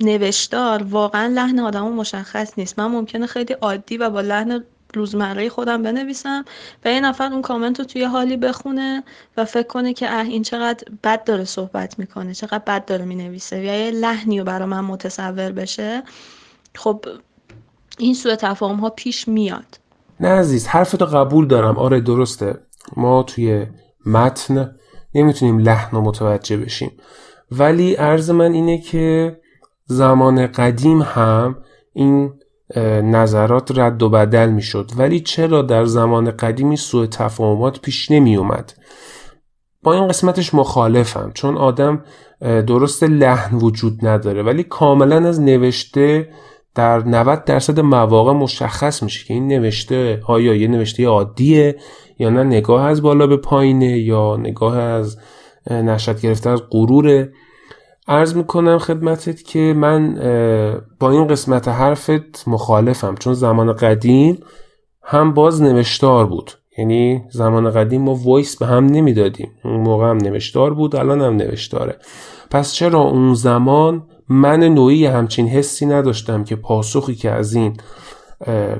نوشتار واقعا لحن آدم مشخص نیست. من ممکنه خیلی عادی و با لحن روزمره خودم بنویسم و یه نفر اون کامنت رو توی حالی بخونه و فکر کنه که اه این چقدر بد داره صحبت می‌کنه چقدر بد داره می‌نویسه یا یه لحنی رو برای من متصور بشه. خب این سوء تفاهم ها پیش میاد. نه عزیز حرفتو قبول دارم. آره درسته. ما توی متن نمی‌تونیم لحن و متوجه بشیم. ولی عرض من اینه که زمان قدیم هم این نظرات رد و بدل می‌شد. ولی چرا در زمان قدیمی سوء تفاهمات پیش نمی اومد با این قسمتش مخالفم چون آدم درست لحن وجود نداره. ولی کاملا از نوشته در 90 درصد مواقع مشخص میشه که این نوشته آیا یه نوشته عادیه یا نه. نگاه از بالا به پایینه یا نگاه از نشد گرفته از غروره. ارز می‌کنم خدمتت که من با این قسمت حرفت مخالفم چون زمان قدیم هم باز نوشتار بود. یعنی زمان قدیم ما وایس به هم نمی‌دادیم. اون موقع هم نوشتار بود الان هم نوشتاره. پس چرا اون زمان من نوعی همچین حسی نداشتم که پاسخی که از این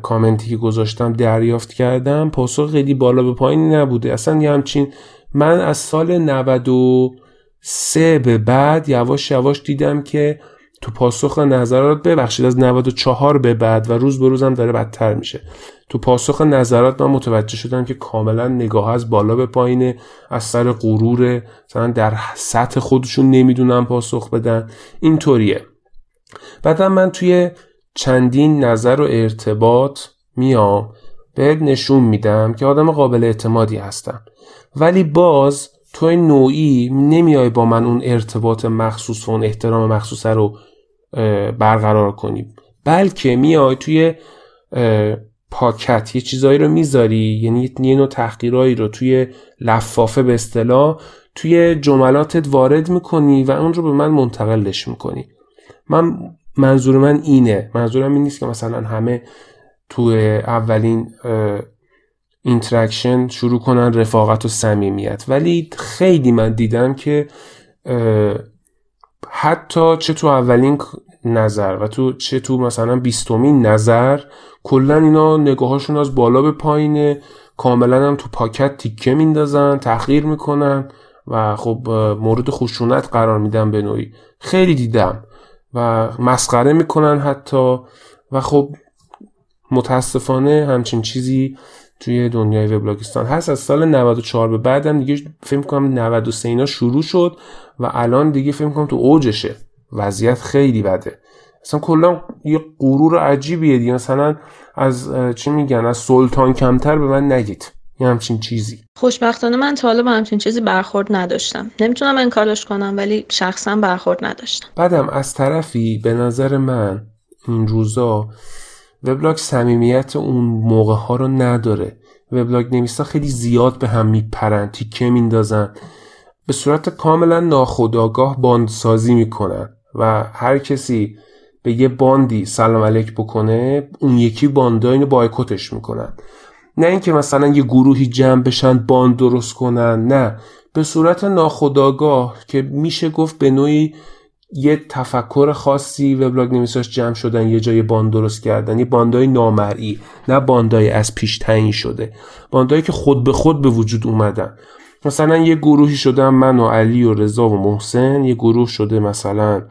کامنتی که گذاشتم دریافت کردم پاسخ خیلی بالا به پایینی نبوده. اصلا یه همچین من از سال 93 به بعد یواش یواش دیدم که تو پاسخ نظرات ببخشید از 94 به بعد و روز به روزم داره بدتر میشه. تو پاسخ نظرات من متوجه شدم که کاملا نگاه از بالا به پایینه از سر غرور مثلا در سطح خودشون نمی‌دونن پاسخ بدن. اینطوریه. بعدم من توی چندین نظر و ارتباط میام بهت نشون میدم که آدم قابل اعتمادی هستم. ولی باز تو نوعی نمیای با من اون ارتباط مخصوص و اون احترام مخصوصه رو برقرار کنیم بلکه میای توی پاکت یه چیزایی رو می‌ذاری یعنی یه نوع تحقیرایی رو توی لفافه به اصطلاح توی جملاتت وارد می‌کنی و اون رو به من منتقلش می‌کنی. من منظور من اینه. منظورم این نیست که مثلا همه توی اولین interaction شروع کنن رفاقت و صمیمیت. ولی خیلی من دیدم که حتی چه تو اولین نظر. و تو چه تو مثلا بیستمین نظر کلا اینا نگاهاشون از بالا به پایینه. کاملا هم تو پاکت تیکه میندازن تحقیر می‌کنن و خب مورد خشونت قرار میدن به نوعی. خیلی دیدم و مسخره می‌کنن حتی. و خب متاسفانه همچین چیزی توی دنیای وبلاگستان هست. از سال 94 به بعدم دیگه فکر کنم 93 اینا شروع شد و الان دیگه فکر کنم تو اوجشه. وضعیت خیلی بده. اصلا کلا یه غرور عجیبیه دیگه. مثلا از چی میگن؟ از سلطان کمتر به من نگید. یه همچین چیزی. خوشبختانه من تا حالا با همچین چیزی برخورد نداشتم. نمی‌تونم انکارش کنم ولی شخصا برخورد نداشتم. بعدم از طرفی به نظر من این روزا وبلاگ صمیمیت اون موقع ها رو نداره. وبلاگ نویسا خیلی زیاد به هم میپرن تیکه میندازن. به صورت کاملا ناخودآگاه باندسازی می‌کنن. و هر کسی به یه باندی سلام علیک بکنه اون یکی باندا اینو بایکوتش می‌کنن. نه اینکه مثلا یه گروهی جمع بشن باند درست کنن نه. به صورت ناخودآگاه که میشه گفت به نوعی یه تفکر خاصی وبلاگ نویساش جمع شدن یه جای باند درست کردن. یه باندای نامرئی نه باندای از پیش تعیین شده. باندایی که خود به خود به وجود اومدن. مثلا یه گروهی شدن من و علی و رضا و محسن یه گروه شده مثلا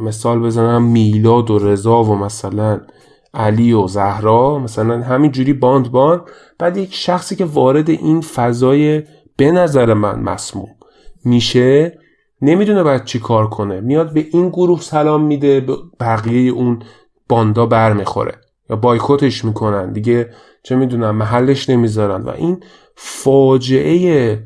مثال بزنم میلاد و رضا و مثلا علی و زهرا مثلا همینجوری باند باند. بعد یک شخصی که وارد این فضای به نظر من مسموم میشه نمی‌دونه باید چی کار کنه. میاد به این گروه سلام میده به بقیه اون باندا برمیخوره یا بایکوتش می‌کنن. دیگه چه می‌دونم محلش نمی‌ذارن. و این فاجعه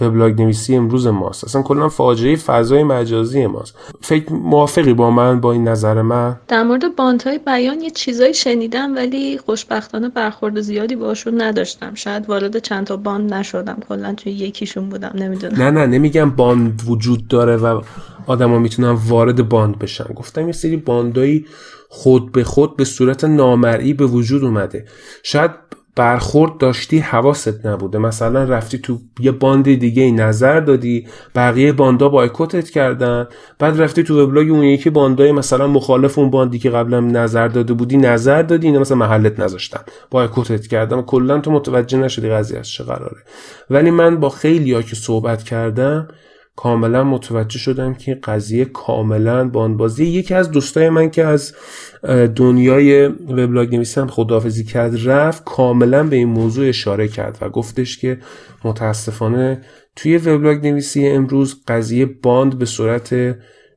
وبلاگ نویسی امروز ماست. اصلا کلا فاجعه فضای مجازی ماست. فکر موافقی با من با این نظر من؟ در مورد های بیان یه چیزایی شنیدم ولی خوشبختانه برخورد زیادی باشون نداشتم. شاید وارد چند تا باند نشدم. کلا توی یکیشون بودم. نمی‌دونم. نه نه نمیگم باند وجود داره و آدما می‌تونن وارد باند بشن. گفتم یه سری باندایی خود به خود به صورت نامرئی به وجود اومده. شاید برخورد داشتی حواست نبوده. مثلا رفتی تو یه باند دیگه نظر دادی بقیه باندا بایکوتت کردن. بعد رفتی تو وبلاگ اون یکی باندای مثلا مخالف اون باندی که قبلا نظر داده بودی نظر دادی اینا مثلا محلت نذاشتن. بایکوتت کردن. کلا تو متوجه نشدی قضیه از چه قراره. ولی من با خیلی ها که صحبت کردم کاملا متوجه شدم که قضیه کاملا باندبازی یکی از دوستای من که از دنیای وبلاگ نویسم خداحافظی کرد رفت کاملا به این موضوع اشاره کرد و گفتش که متاسفانه توی وبلاگ نویسی امروز قضیه باند به صورت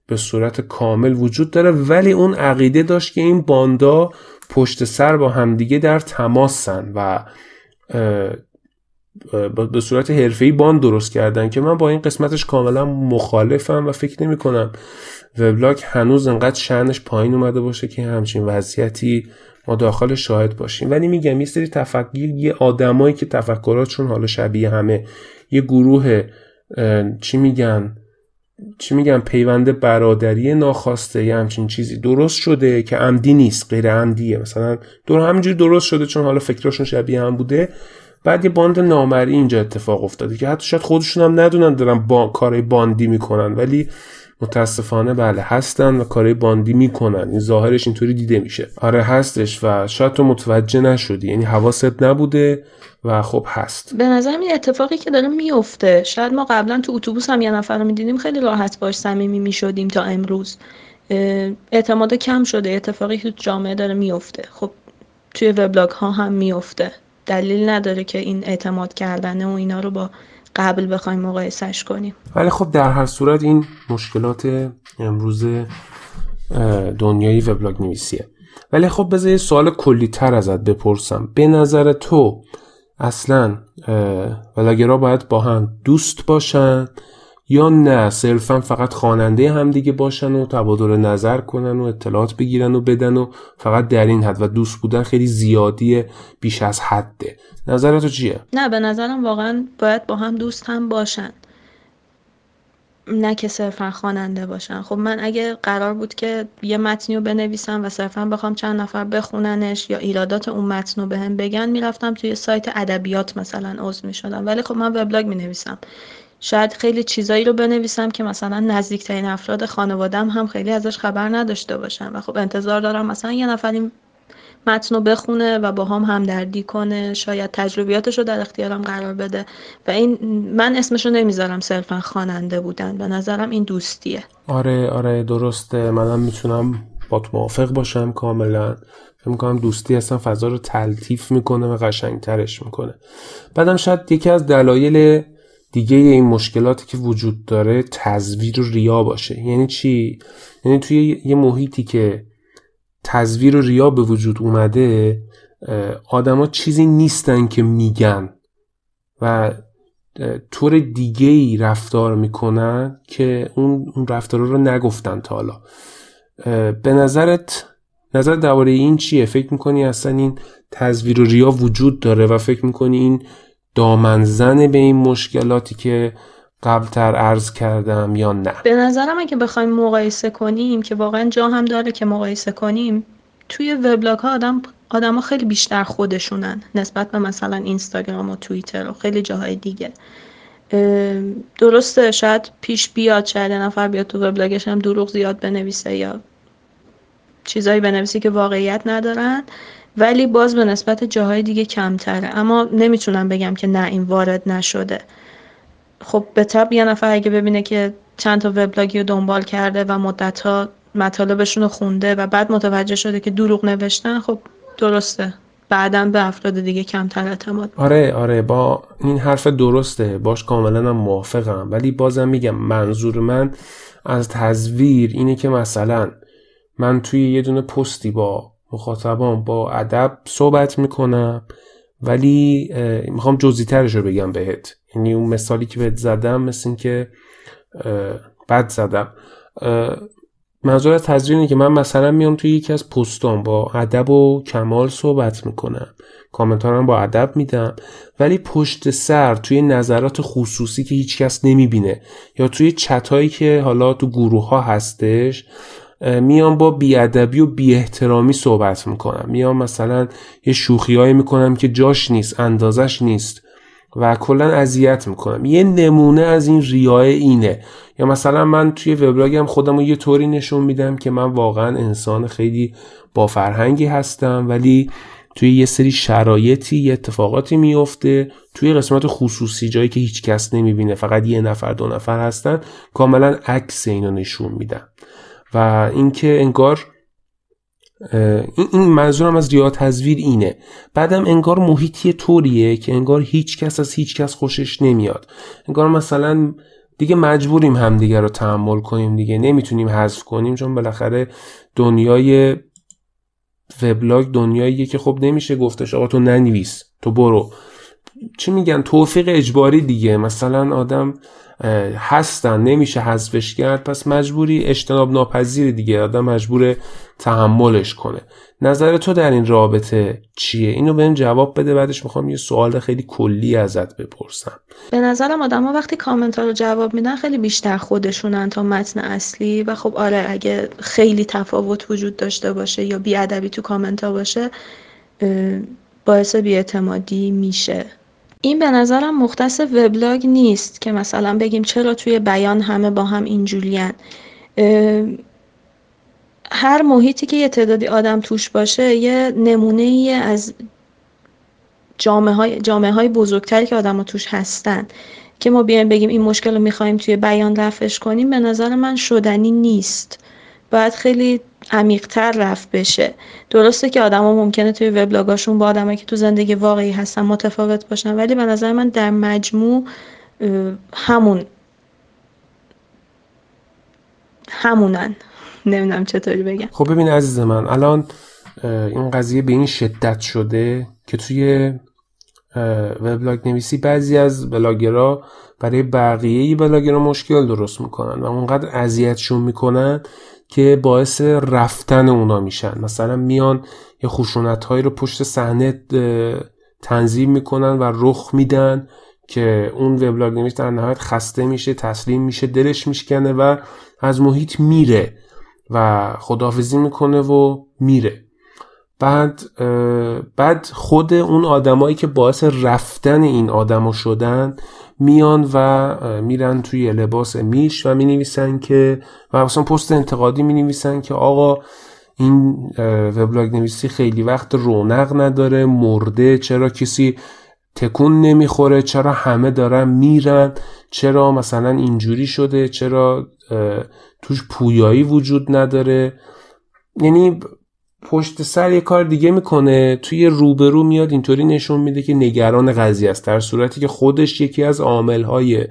به صورت کامل وجود داره. ولی اون عقیده داشت که این باندا پشت سر با همدیگه در تماسن و به صورت حرفه‌ای باند درست کردن که من با این قسمتش کاملا مخالفم و فکر نمی کنم وبلاگ هنوز انقدر شنش پایین اومده باشه که همچین وضعیتی ما داخل شاهد باشیم. ولی میگم یه سری تفکر یه آدمایی که تفکراتشون حالا شبیه همه یه گروه چی میگن؟ چی میگن؟ پیوند برادری ناخواسته یه همچین چیزی. درست شده که عمدی نیست غیر عمدیه. مثلا دور همینجوری درست شده چون حالا فکرشون شبیه هم بوده. بعد یه باند نامری اینجا اتفاق افتاده که حتی شاید خودشون هم ندونن دارن با کارهای باندی می‌کنن ولی متاسفانه بله هستن و کارهای باندی می‌کنن. این ظاهرش اینطوری دیده میشه. آره هستش و شاید تو متوجه نشدی. یعنی حواست نبوده و خب هست. به نظر این اتفاقی که داره میفته شاید ما قبلا تو اتوبوس هم یه نفر رو می‌دیدیم خیلی راحت باش صمیمی می‌شدیم تا امروز. اعتماد کم شده. اتفاقی که تو جامعه داره میفته خب توی وبلاگ ها هم میفته دلیل نداره که این اعتماد کردنه و اینا رو با قبل بخوایم مقایسش کنیم. ولی خب در هر صورت این مشکلات امروز دنیای وبلاگ نویسیه ولی خب بذار یه سوال کلی تر ازت بپرسم. به نظر تو اصلا ولاگرا باید با هم دوست باشن؟ یا نه صرفا فقط خواننده همدیگه باشن و تبادل نظر کنن و اطلاعات بگیرن و بدن و فقط در این حد و دوست بودن خیلی زیادی بیش از حده. نظر تو چیه؟ نه به نظرم واقعا باید با هم دوست هم باشن. نه که صرفا خواننده باشن. خب من اگه قرار بود که یه متنی رو بنویسم و صرفا بخوام چند نفر بخوننش یا ایرادات اون متن رو بهم بگن می‌رفتم توی سایت ادبیات مثلا عضو می‌شدم. ولی خب من وبلاگ می نویسم شاید خیلی چیزایی رو بنویسم که مثلا نزدیکترین افراد خانوادم هم خیلی ازش خبر نداشته باشن. و خب انتظار دارم مثلا یه نفر این متن رو بخونه و با هم همدردی کنه. شاید تجربیاتش رو در اختیارم قرار بده. و این من اسمش رو نمی‌ذارم صرفا خواننده بودن. به نظرم این دوستیه. آره آره درسته منم می‌تونم با تو موافق باشم کاملا. می‌کنم دوستی اصلا فضا رو تلطیف می‌کنه و قشنگترش می‌کنه. بعدم شاید یکی از دلایل دیگه این مشکلاتی که وجود داره تزویر و ریا باشه. یعنی چی؟ یعنی توی یه محیطی که تزویر و ریا به وجود اومده آدما چیزی نیستن که میگن و طور دیگه ای رفتار می‌کنن که اون اون رفتار رو نگفتن تا حالا. به نظرت نظر درباره این چیه؟ فکر می‌کنی اصلا این تزویر و ریا وجود داره و فکر می‌کنی این دامنزن به این مشکلاتی که قبلتر عرض کردم یا نه؟ به نظرم اگه بخوایم مقایسه کنیم که واقعا جا هم داره که مقایسه کنیم توی وبلاگ ها آدم آدم ها خیلی بیشتر خودشونن نسبت به مثلا اینستاگرام و توییتر و خیلی جاهای دیگه. درسته شاید پیش بیاد شاید نفر بیاد تو وبلاگش هم دروغ زیاد بنویسه یا چیزایی بنویسی که واقعیت ندارن. ولی باز به نسبت جاهای دیگه کمتره. اما نمی‌تونم بگم که نه این وارد نشده. خب به طب یه نفر اگه ببینه که چند تا وبلاگی رو دنبال کرده و مدت ها مطالبشون رو خونده و بعد متوجه شده که دروغ نوشتن خب درسته. بعدا به افراد دیگه کمتر اعتماد آره آره با این حرف درسته. باش کاملا هم موافقم. ولی بازم میگم منظور من از تزویر اینه که مثلا من توی یه دونه پستی با مخاطبان با ادب صحبت می‌کنم ولی می‌خوام جزیترش رو بگم بهت. یعنی اون مثالی که بهت زدم مثل این که بد زدم. منظور از تزویر که من مثلا میام توی یکی از پستان با ادب و کمال صحبت می‌کنم. کامنتارم با ادب میدم. ولی پشت سر توی نظرات خصوصی که هیچکس نمی‌بینه یا توی چتایی که حالا تو گروه ها هستش میام با بیادبی و بی احترامی صحبت می‌کنم. میام مثلا یه شوخیایی می‌کنم که جاش نیست اندازش نیست و کلا اذیت می‌کنم. یه نمونه از این ریای اینه. یا مثلا من توی وبلاگم خودم رو یه طوری نشون میدم که من واقعا انسان خیلی با فرهنگی هستم ولی توی یه سری شرایطی یه اتفاقاتی میفته توی قسمت خصوصی جایی که هیچ کس نمی‌بینه فقط یه نفر دو نفر هستن کاملا عکس اینو نشون میدم و اینکه انگار این منظورم از ریا تصویر اینه. بعدم انگار محیطی طوریه که انگار هیچ کس از هیچ کس خوشش نمیاد. انگار مثلا دیگه مجبوریم همدیگه رو تحمل کنیم دیگه نمی‌تونیم حذف کنیم چون بالاخره دنیای وبلاگ دنیاییه که خب نمیشه گفتش آقا تو ننویس تو برو. چی میگن؟ توفیق اجباری دیگه. مثلا آدم هستن نمیشه حذفش کرد پس مجبوری اجتناب ناپذیر دیگه آدم مجبور تحملش کنه. نظر تو در این رابطه چیه؟ اینو بهم جواب بده بعدش می‌خوام یه سوال خیلی کلی ازت بپرسم. به نظرم آدما وقتی کامنت ها رو جواب میدن خیلی بیشتر خودشونن تا متن اصلی و خب آره اگه خیلی تفاوت وجود داشته باشه یا بیادبی تو کامنت ها باشه باعث بیاعتمادی میشه. این به نظرم مختص وبلاگ نیست که مثلا بگیم چرا توی بیان همه با هم اینجوریان هر محیطی که یه تعدادی آدم توش باشه یه نمونه ای از جامعه های, جامعه های بزرگتری که آدم توش هستن. که ما بیایم بگیم این مشکل رو می‌خوایم توی بیان رفعش کنیم به نظر من شدنی نیست. باید خیلی عمیقتر رفت بشه. درسته که آدما ممکنه توی وبلاگاشون با آدمایی که تو زندگی واقعی هستن متفاوت باشن ولی به نظر من در مجموع همون همونن. نمی‌دونم چطوری بگم. خب ببین عزیز من الان این قضیه به این شدت شده که توی وبلاگ نویسی بعضی از بلاگرها برای بقیه بلاگرها مشکل درست می‌کنن و اونقدر اذیتشون می‌کنن که باعث رفتن اونا میشن. مثلا میان یه خشونت هایی رو پشت صحنه تنظیم می‌کنن و رخ میدن که اون وبلاگ نویس در نهایت خسته میشه تسلیم میشه دلش میشکنه و از محیط میره و خداحافظی می‌کنه و میره. بعد بعد خود اون آدمایی که باعث رفتن این آدما شدن میان و میرن توی لباس میش و می نویسن که و اصلا پست انتقادی می نویسن که آقا این وبلاگ نویسی خیلی وقت رونق نداره مرده چرا کسی تکون نمی‌خوره چرا همه دارن میرن چرا مثلا اینجوری شده چرا توش پویایی وجود نداره. یعنی پشت سر یه کار دیگه می‌کنه. توی روبرو میاد اینطوری نشون میده که نگران قضیه است. در صورتی که خودش یکی از عاملهای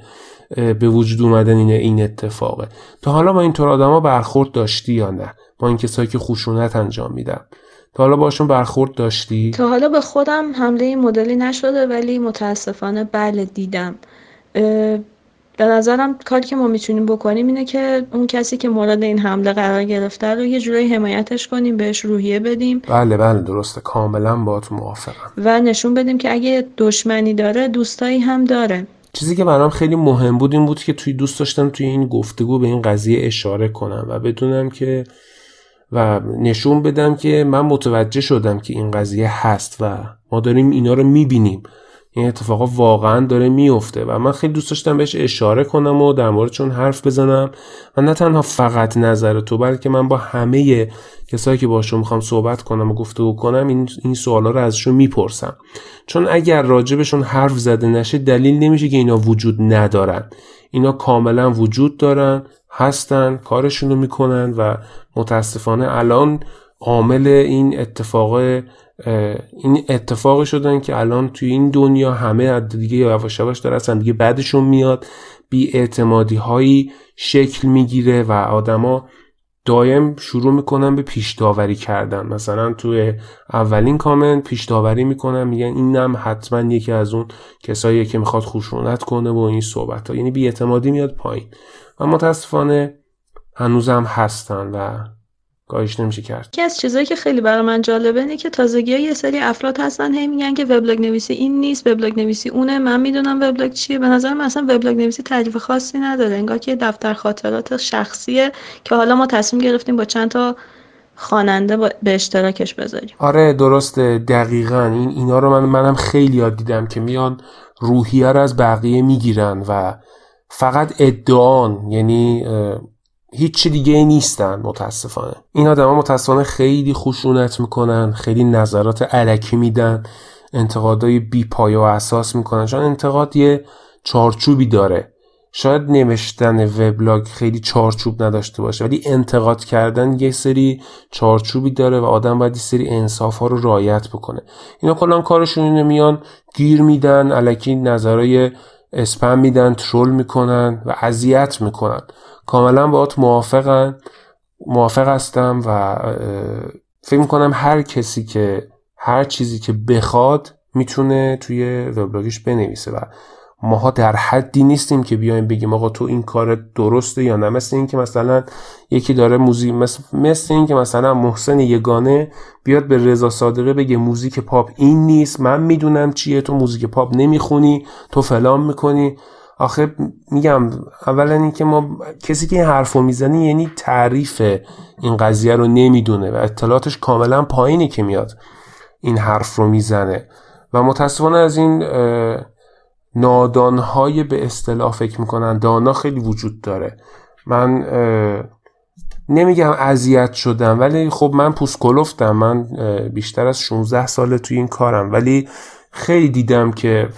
به وجود اومدن این این اتفاقه. تا حالا با اینطور آدما برخورد داشتی یا نه؟ با این کسایی که خشونت انجام میدن. تا حالا باشون برخورد داشتی؟ تا حالا به خودم حمله مدلی نشده ولی متاسفانه بله دیدم. به نظرم کاری که ما می‌تونیم بکنیم اینه که اون کسی که مورد این حمله قرار گرفته رو یه جورایی حمایتش کنیم بهش روحیه بدیم. بله بله درسته. کاملا با تو موافقم. و نشون بدیم که اگه دشمنی داره دوستایی هم داره. چیزی که برام خیلی مهم بود این بود که توی دوست داشتم توی این گفتگو به این قضیه اشاره کنم و بدونم که و نشون بدم که من متوجه شدم که این قضیه هست و ما داریم اینا رو می‌بینیم. این اتفاقا واقعا داره میفته و من خیلی دوست داشتم بهش اشاره کنم و در مورد چون حرف بزنم و نه تنها فقط نظر تو بلکه من با همه کسایی که باشون می‌خوام صحبت کنم و گفتگو کنم این, این سوالا رو ازشون می‌پرسم. چون اگر راجبشون حرف زده نشه دلیل نمیشه که اینا وجود ندارن. اینا کاملا وجود دارن هستن کارشون می‌کنن و متاسفانه الان عامل این اتفاق این اتفاقی شدن که الان توی این دنیا همه از دیگه یواش یواش داره اصلا دیگه بعدشون میاد. بی اعتمادی هایی شکل می‌گیره و آدما دایم شروع می‌کنن به پیش داوری کردن. مثلا توی اولین کامنت پیش داوری می‌کنن میگن اینم حتما یکی از اون کسایی که می‌خواد خشونت کنه و این صحبت ها یعنی اعتمادی میاد پایین. و متاسفانه هنوزم هستن و کاریش نمیشه کرد. یکی از چیزایی که خیلی برای من جالبه اینه که تازگی یه سری افراد هستن هی میگن که وبلاگ نویسی این نیست وبلاگ نویسی اونه. من می‌دونم وبلاگ چیه. به نظر من اصلا وبلاگ نویسی تعریف خاصی نداره. انگار که دفتر خاطرات شخصیه که حالا ما تصمیم گرفتیم با چند تا خواننده به اشتراکش بذاریم. آره درسته. دقیقا. این اینا رو من منم خیلی یاد دیدم که میان روحیه رو از بقیه می‌گیرن و فقط ادعان یعنی هیچ دیگه نیستن متاسفانه. این آدما متاسفانه خیلی خشونت می‌کنن خیلی نظرات علکی میدن انتقادای بی پایه و اساس می‌کنن. چون انتقاد یه چارچوبی داره. شاید نوشتن وبلاگ خیلی چارچوب نداشته باشه ولی انتقاد کردن یه سری چارچوبی داره و آدم باید یه سری انصاف ها رو رعایت بکنه. اینا کلا کارشون اینه میان گیر میدن علکی نظرای اسپم میدن ترول می‌کنن و اذیت می‌کنن. کاملا باهات موافقن. موافق هستم و فکر می‌کنم هر کسی که هر چیزی که بخواد می‌تونه توی وبلاگش بنویسه و ماها در حدی نیستیم که بیایم بگیم آقا تو این کار درسته یا نه. مثل این که مثلا یکی داره موزیک مثل, مثل این که مثلا محسن یگانه بیاد به رضا صادقه بگه موزیک پاپ این نیست من می‌دونم چیه تو موزیک پاپ نمی‌خونی تو فلان می‌کنی. آخه میگم اولا اینکه ما کسی که این حرفو می‌زنه یعنی تعریف این قضیه رو نمی‌دونه و اطلاعاتش کاملا پایینی که میاد این حرف رو می‌زنه و متاسفانه از این نادانهای به اصطلاح فکر می‌کنن دانا خیلی وجود داره. من نمیگم اذیت شدم ولی خب من پوست کلفتم من بیشتر از 16 ساله توی این کارم ولی خیلی دیدم که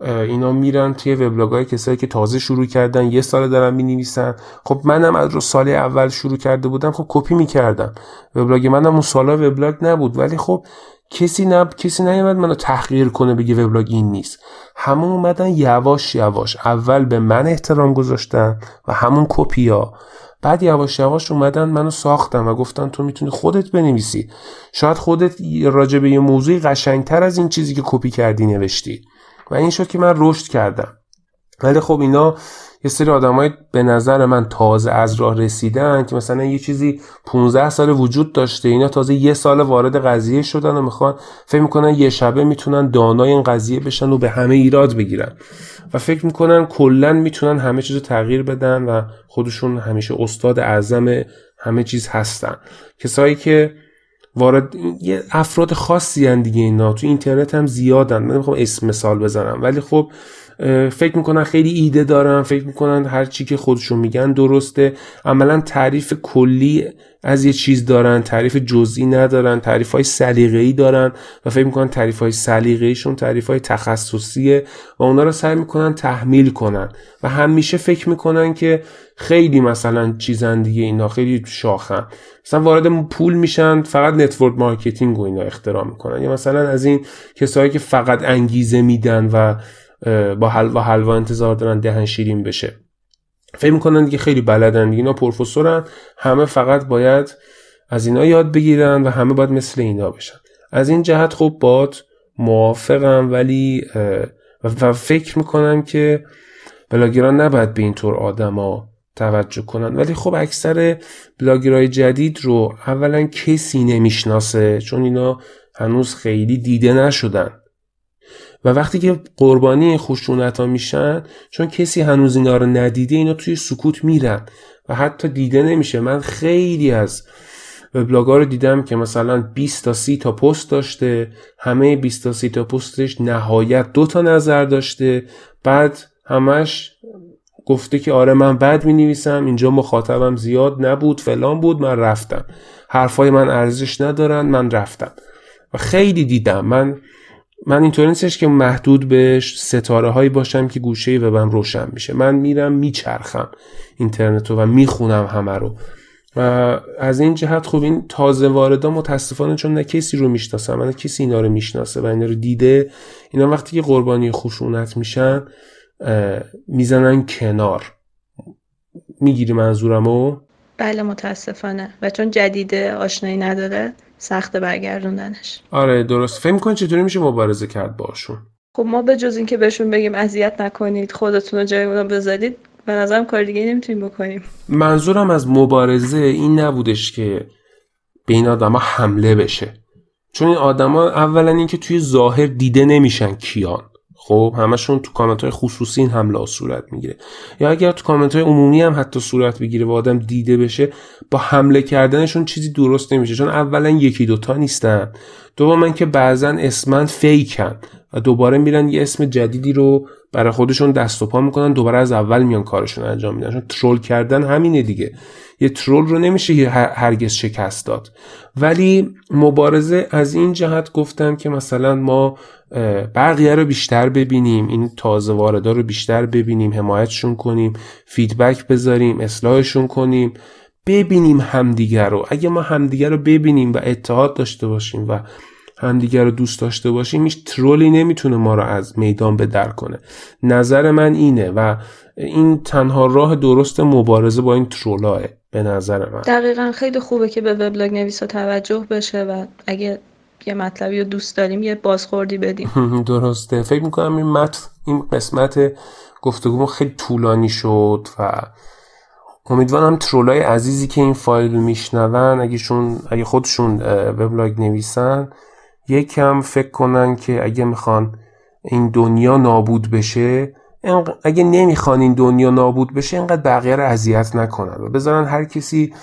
اینا میرن توی وبلاگ های کسایی که تازه شروع کردن یه سال دارن می نویسن خب منم از رو سال اول شروع کرده بودم خب کپی می‌کردم. وبلاگ منم اون سالا وبلاگ نبود. ولی خب کسی نب کسی نیومد منو تحقیر کنه بگه وبلاگ این نیست. همون اومدن یواش یواش. اول به من احترام گذاشتن و همون کپیا بعد یواش یواش اومدن منو ساختن و گفتن تو می‌تونی خودت بنویسی. شاید خودت راجع به یه موضوعی قشنگتر از این چیزی که کپی کردی نوشتی. و این شد که من رشد کردم. ولی خب اینا یه سری آدمای به نظر من تازه از راه رسیدن که مثلا یه چیزی 15 سال وجود داشته اینا تازه یه سال وارد قضیه شدن و می‌خوان فکر می‌کنن یه شبه می‌تونن دانای این قضیه بشن و به همه ایراد بگیرن. و فکر می‌کنن کلا می‌تونن همه چیزو تغییر بدن و خودشون همیشه استاد اعظم همه چیز هستن. کسایی که وارد یه افراد خاصی هن دیگه اینا. تو اینترنت هم زیادن. من نمی‌خوام اسم مثال بزنم. ولی خب فکر می‌کنن خیلی ایده دارن. فکر می‌کنن هر چی که خودشون میگن درسته. عملا تعریف کلی از یه چیز دارن. تعریف جزئی ندارن. تعریف های سلیقه ای دارن و فکر می‌کنن تعریف های سلیقه ایشون تعریف های تخصصیه و اونا رو سعی می‌کنن تحمیل کنن. و همیشه فکر می‌کنن که خیلی مثلا چیزن دیگه اینا خیلی شاخن. مثلا وارد پول میشن فقط network marketing و اینا اختراع می‌کنن. یا مثلا از این کسایی که فقط انگیزه میدن و با حلوا حلوا انتظار دارن دهن شیرین بشه. فکر می‌کنن دیگه خیلی بلدن دیگه اینا پروفسورن. همه فقط باید از اینا یاد بگیرن و همه باید مثل اینا بشن. از این جهت خب باد موافقم ولی و فکر می‌کنم که بلاگران نباید به اینطور آدما توجه کنن. ولی خب اکثر بلاگرای جدید رو اولا کسی نمی‌شناسه چون اینا هنوز خیلی دیده نشدن. و وقتی که قربانی خشونت ها میشن چون کسی هنوز اینا رو ندیده اینا توی سکوت میرن و حتی دیده نمیشه. من خیلی از وبلاگ رو دیدم که مثلا 20 تا 30 تا پست داشته همه 20 تا 30 تا پستش نهایت دو تا نظر داشته بعد همش گفته که آره من بد می نویسم اینجا مخاطبم زیاد نبود فلان بود من رفتم. حرفای من ارزش ندارن من رفتم. و خیلی دیدم. من من اینطور نیستش که محدود به ستاره هایی باشم که گوشه وبم روشن میشه. من میرم میچرخم اینترنت رو و می‌خونم همه رو. و از این جهت خوب این تازه واردا متاسفانه چون نه کسی رو می‌شناسه من کسی اینا رو می‌شناسه و اینا رو دیده اینا وقتی که قربانی خشونت میشن می‌زنن کنار. می‌گیری منظورمو؟ بله متاسفانه. و چون جدیده آشنایی نداره سخت برگردوندنش. آره درست. فکر کنید چطوری میشه مبارزه کرد باشون خب ما به جز اینکه بهشون بگیم اذیت نکنید خودتون رو جای اونا بذارید به نظرم کار دیگه نمی‌تونیم بکنیم. منظورم از مبارزه این نبودش که به این آدما حمله بشه. چون این آدما اولا اینکه توی ظاهر دیده نمیشن کیان. خب همشون تو کامنت های خصوصی این حمله صورت می‌گیره. یا اگر تو کامنت های عمومی هم حتی صورت بگیره و آدم دیده بشه با حمله کردنشون چیزی درست نمیشه چون اولا یکی دوتا نیستن. من که بعضا اسمن فیکن و دوباره میرن یه اسم جدیدی رو برای خودشون دست و پا می‌کنن دوباره از اول میان کارشون انجام میدن. چون ترول کردن همینه دیگه. یه ترول رو نمیشه هرگز شکست داد. ولی مبارزه از این جهت گفتم که مثلا ما بقیه رو بیشتر ببینیم این تازه واردا رو بیشتر ببینیم حمایتشون کنیم فیدبک بذاریم اصلاحشون کنیم ببینیم همدیگر رو. اگه ما همدیگر رو ببینیم و اتحاد داشته باشیم و همدیگر رو دوست داشته باشیم هیچ ترولی نمی‌تونه ما رو از میدان به در کنه. نظر من اینه و این تنها راه درست مبارزه با این ترولاه به نظر من. دقیقا خیلی خوبه که به وبلاگ نویسا توجه بشه و اگه یه مطلبی رو دوست داریم یه بازخوردی بدیم. درسته. فکر می‌کنم این متن این قسمت گفتگو خیلی طولانی شد و امیدوارم ترولای عزیزی که این فایل رو میشنون اگه, اگه خودشون وبلاگ نویسن یکم فکر کنن که اگه می‌خوان این دنیا نابود بشه اگه نمی‌خوان این دنیا نابود بشه اینقدر بقیه رو اذیت نکنن و بذارن هر کسی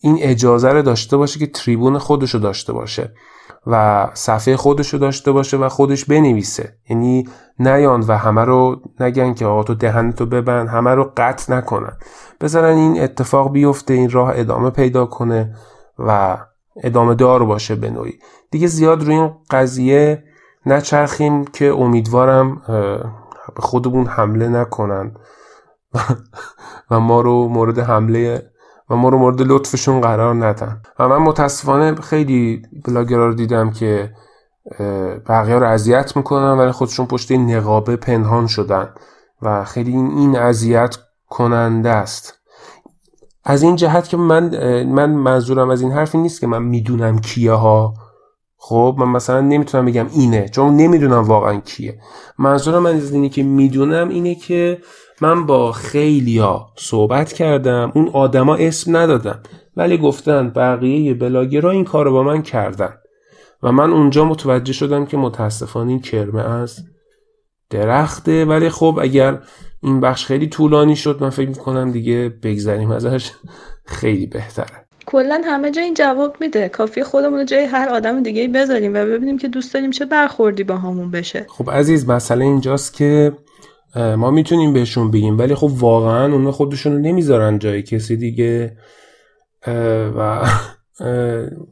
این اجازه رو داشته باشه که تریبون خودشو داشته باشه. و صفحه خودشو داشته باشه و خودش بنویسه. یعنی نیان و همه رو نگن که آقا تو دهنتو ببند همه رو قطع نکنن. بذارن این اتفاق بیفته این راه ادامه پیدا کنه و ادامه دار باشه به نوعی. دیگه زیاد روی این قضیه نچرخیم که امیدوارم به خودمون حمله نکنن و ما رو مورد حمله و ما رو مورد لطفشون قرار ندن. و من متاسفانه خیلی بلاگرها رو دیدم که بقیه رو اذیت می‌کنن ولی خودشون پشت این نقابه پنهان شدن و خیلی این اذیت کننده است. از این جهت که من من منظورم از این حرفی نیست که من می‌دونم کیه ها. خب من مثلا نمی‌تونم بگم اینه چون نمی‌دونم واقعا کیه. منظورم من از اینه که می‌دونم اینه که من با خیلیا صحبت کردم اون آدما اسم ندادن ولی گفتن بقیه بلاگرها این کار رو با من کردن. و من اونجا متوجه شدم که متاسفانه این کرمه از درخته ولی خب اگر این بخش خیلی طولانی شد من فکر می‌کنم دیگه بگذریم ازش. خیلی بهتره. کلا همه جا این جواب میده. کافی خودمون رو جای هر آدم دیگه بذاریم و ببینیم که دوست داریم چه برخوردی با همون بشه. خب عزیز مسئله اینجاست که ما می‌تونیم بهشون بگیم ولی خب واقعا اونا خودشون رو نمی‌ذارن جای کسی دیگه و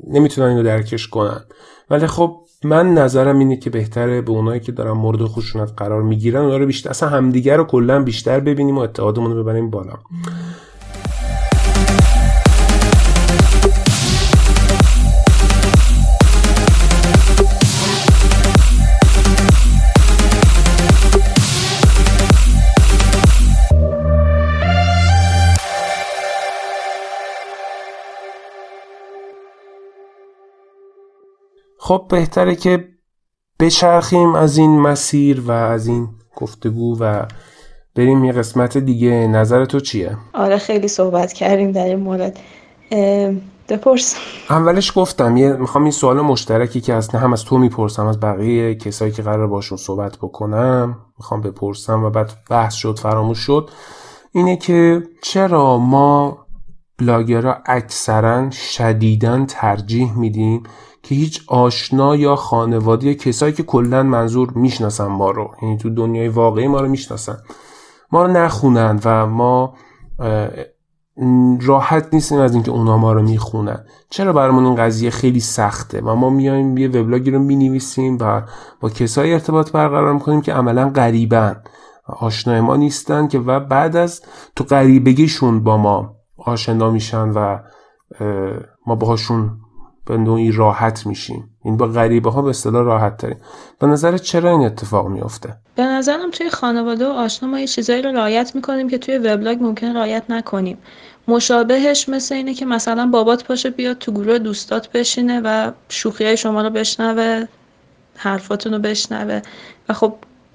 نمی‌تونن اینو درکش کنن. ولی خب من نظرم اینه که بهتره به اونایی که دارن مورد خشونت قرار می‌گیرن اونا رو بیشتر اصلا همدیگه رو کلا بیشتر ببینیم و اتحادمون رو ببریم بالا. خب بهتره که بچرخیم از این مسیر و از این گفتگو و بریم یه قسمت دیگه. نظر تو چیه؟ آره خیلی صحبت کردیم در این مورد. بپرس اولش گفتم یه می‌خوام این سوال مشترکی که از هم از تو می‌پرسم از بقیه کسایی که قرار باشون صحبت بکنم می‌خوام بپرسم و بعد بحث شد فراموش شد. اینه که چرا ما بلاگرها اکثرا شدیدن ترجیح میدیم که هیچ آشنا یا خانواده یا کسایی که کلا منظور می‌شناسن ما رو یعنی تو دنیای واقعی ما رو می‌شناسن. ما رو نخونن و ما راحت نیستیم از اینکه اونا ما رو می‌خونن. چرا برامون این قضیه خیلی سخته؟ و ما میایم یه وبلاگی رو می‌نویسیم و با کسایی ارتباط برقرار می‌کنیم که عملا غریبن. آشنای ما نیستن که و بعد از تو غریبگیشون با ما آشنا میشن و ما باهاشون به نوعی راحت میشیم. این با غریبه ها به اصطلاح راحت تریم به نظر چرا این اتفاق میافته؟ به نظرم توی خانواده و آشنا ما یه چیزایی رو رعایت می‌کنیم که توی وبلاگ ممکن رعایت نکنیم. مشابهش مثل اینه که مثلا بابات پاشه بیاد تو گروه دوستات بشینه و شوخی های شما رو بشنوه حرفاتون رو بشنوه. و خب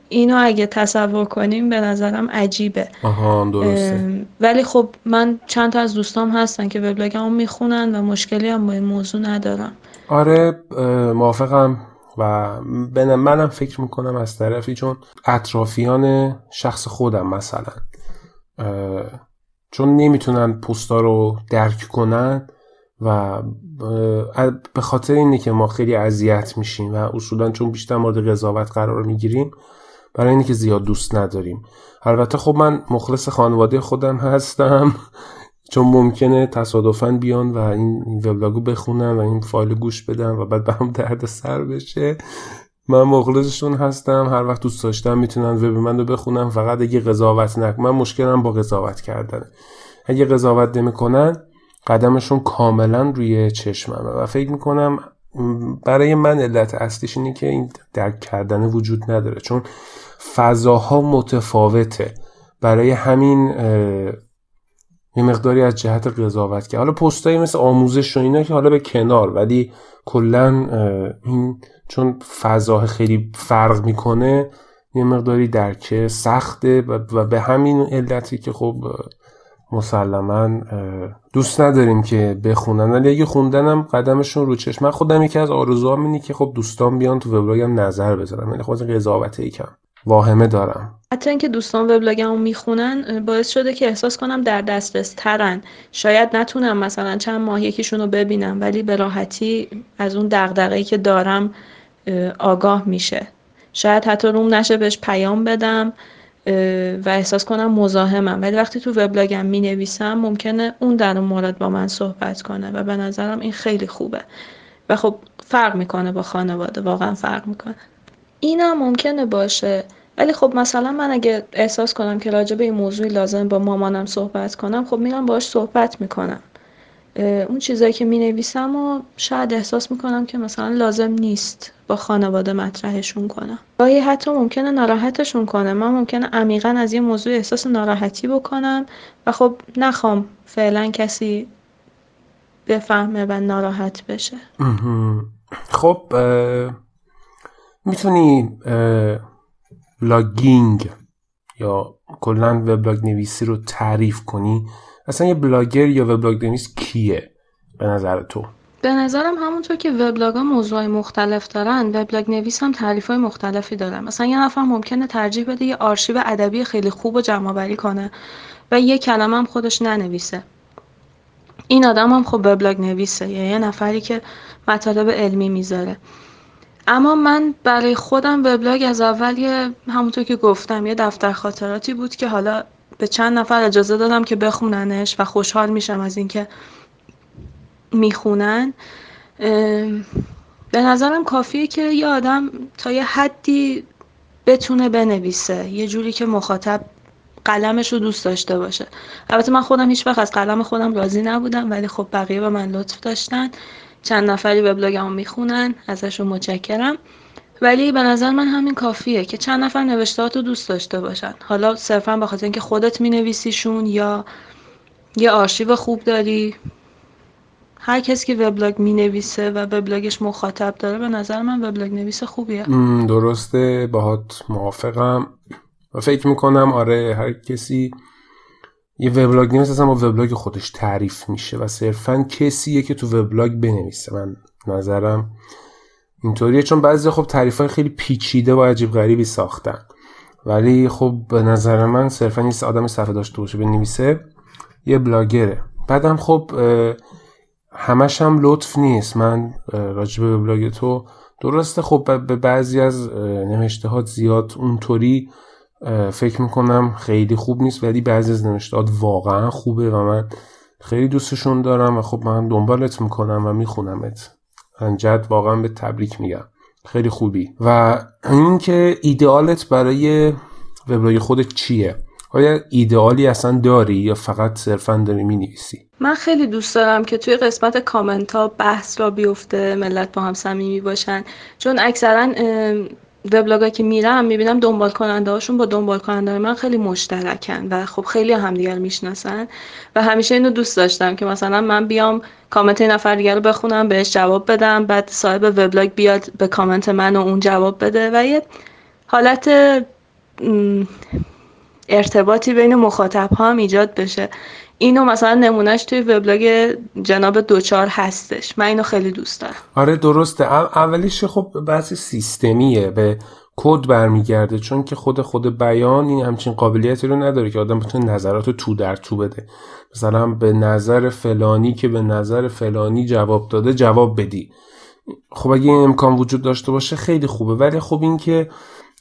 اینو اگه تصور کنیم به نظرم عجیبه. آها درسته. ولی خب من چند تا از دوستام هستن که وبلاگمو می‌خونن و مشکلی هم با این موضوع ندارم. آره موافقم و منم فکر می‌کنم از طرفی چون اطرافیان شخص خودم مثلا. چون نمی‌تونن پستا رو درک کنن و به خاطر اینه که ما خیلی اذیت میشیم و اصولا چون بیشتر مورد قضاوت قرار می‌گیریم برای اینه که زیاد دوست نداریم. البته خب من مخلص خانواده خودم هستم چون ممکنه تصادفا بیان و این وبلاگو بخونن و این فایل گوش بدن و بعد به درد سر بشه. من مخلصشون هستم هر وقت دوست داشتم می‌تونن وب من رو بخونم فقط اگه قضاوت نک من مشکلم با قضاوت کردنه. اگه قضاوت نمی‌کنن قدمشون کاملا روی چشممه و فکر می‌کنم برای من علت اصلیش اینه که این درک کردن وجود نداره. چون فضاها متفاوته. برای همین یه مقداری از جهت قضاوت که حالا پستایی مثل آموزش و اینا که حالا به کنار ولی کلا این چون فضا خیلی فرق می‌کنه یه مقداری درک سخته و به همین علتی که خب مسلما دوست نداریم که بخونن. ولی اگه خوندنم قدمشون رو چشم. من خودم یکی از آرزوام اینه که خب دوستان بیان تو وبلاگم نظر بذارم یعنی خود قضاوت یکم واهمه دارم. حتی اینکه دوستان وبلاگمو می‌خونن باعث شده که احساس کنم در دسترس ترن شاید نتونم مثلا چند ماه یکیشون رو ببینم ولی به راحتی از اون دغدغه‌ای که دارم آگاه میشه. شاید حتی روم نشه بهش پیام بدم و احساس کنم مزاحمم. ولی وقتی تو وبلاگم می نویسم ممکنه اون در اون مورد با من صحبت کنه و به نظرم این خیلی خوبه. و خب فرق می‌کنه با خانواده واقعا فرق می‌کنه. اینا ممکنه باشه. ولی خب مثلا من اگه احساس کنم که راجع به این موضوعی لازم با مامانم صحبت کنم خب میرم باش صحبت می‌کنم. اون چیزایی که می نویسم و شاید احساس می‌کنم که مثلا لازم نیست با خانواده مطرحشون کنم. گاهی حتی ممکنه ناراحتشون کنه. من ممکنه عمیقا از یه موضوع احساس ناراحتی بکنم و خب نخوام فعلا کسی بفهمه و ناراحت بشه. خب می‌تونی blogging یا کلا وبلاگ نویسی رو تعریف کنی؟ اصلا یه بلاگر یا وبلاگ نویس کیه به نظر تو؟ به نظرم همونطور که وبلاگ ها موضوع مختلف دارن وبلاگ نویس هم تعریف های مختلفی دارن مثلا یه نفر ممکنه ترجیح بده یه آرشیو ادبی خیلی خوب و جمع کنه و یه کلمه هم خودش ننویسه. این آدم هم خب وبلاگ نویسه یا یه نفری که مطالب علمی می‌ذاره. اما من برای خودم وبلاگ از اول یه همونطور که گفتم یه دفتر خاطراتی بود که حالا به چند نفر اجازه دادم که بخوننش و خوشحال میشم از اینکه می‌خونن. به نظرم کافیه که یه آدم تا یه حدی بتونه بنویسه یه جوری که مخاطب قلمش رو دوست داشته باشه. البته من خودم هیچ وقت از قلم خودم راضی نبودم ولی خب بقیه به من لطف داشتن. چند نفری وبلاگمو می‌خونن ازشون متشکرم. ولی به نظر من همین کافیه که چند نفر نوشتهات رو دوست داشته باشن. حالا صرفا به خاطر اینکه خودت مینویسیشون یا یه آرشیو خوب داری هر کسی که وبلاگ می نویسه و وبلاگش مخاطب داره به نظر من وبلاگ نویس خوبیه. درسته. باهات موافقم. و فکر می‌کنم آره هر کسی یه وبلاگ نویس اصلا با وبلاگ خودش تعریف میشه و صرفا کسیه که تو وبلاگ بنویسه. من نظرم اینطوریه چون بعضی خب تعریف های خیلی پیچیده و عجیب غریبی ساختن. ولی خب به نظر من صرفا نیست آدم صفحه داشته باشه بنویسه یه بلاگره. بعدم خب همش هم لطف نیست. من راجب به بلاگ تو درسته. خب به بعضی از نوشته زیاد اونطوری فکر می‌کنم خیلی خوب نیست ولی بعضی از نوشته واقعا خوبه و من خیلی دوستشون دارم و خب من دنبالت می‌کنم و میخونمت. انجد واقعا به تبریک میگم. خیلی خوبی. و اینکه ایدئالت برای وبلاگ خودت چیه؟ آیا ایدئالی اصلا داری یا فقط صرفا داری می نویسی من خیلی دوست دارم که توی قسمت کامنت ها بحث را بیفته ملت با هم صمیمی باشن. چون اکثرا وبلاگا که میرم می‌بینم دنبال کننده هاشون با دنبال کننده من خیلی مشترکن و خب خیلی همدیگر می‌شناسن و همیشه اینو دوست داشتم که مثلا من بیام کامنت این نفر دیگر رو بخونم بهش جواب بدم بعد صاحب وبلاگ بیاد به کامنت من و اون جواب بده و یه حالت ارتباطی بین مخاطب ها هم ایجاد بشه. اینو مثلا نمونهش توی وبلاگ جناب دوچار هستش. من اینو خیلی دوست دارم. آره درسته. اولیش خب بحث سیستمیه. به کد برمیگرده. چون که خود خود بیان این همچین قابلیتی رو نداره که آدم بتونه نظرات تو در تو بده. مثلا به نظر فلانی که به نظر فلانی جواب داده جواب بدی. خب اگه این امکان وجود داشته باشه خیلی خوبه. ولی خب این که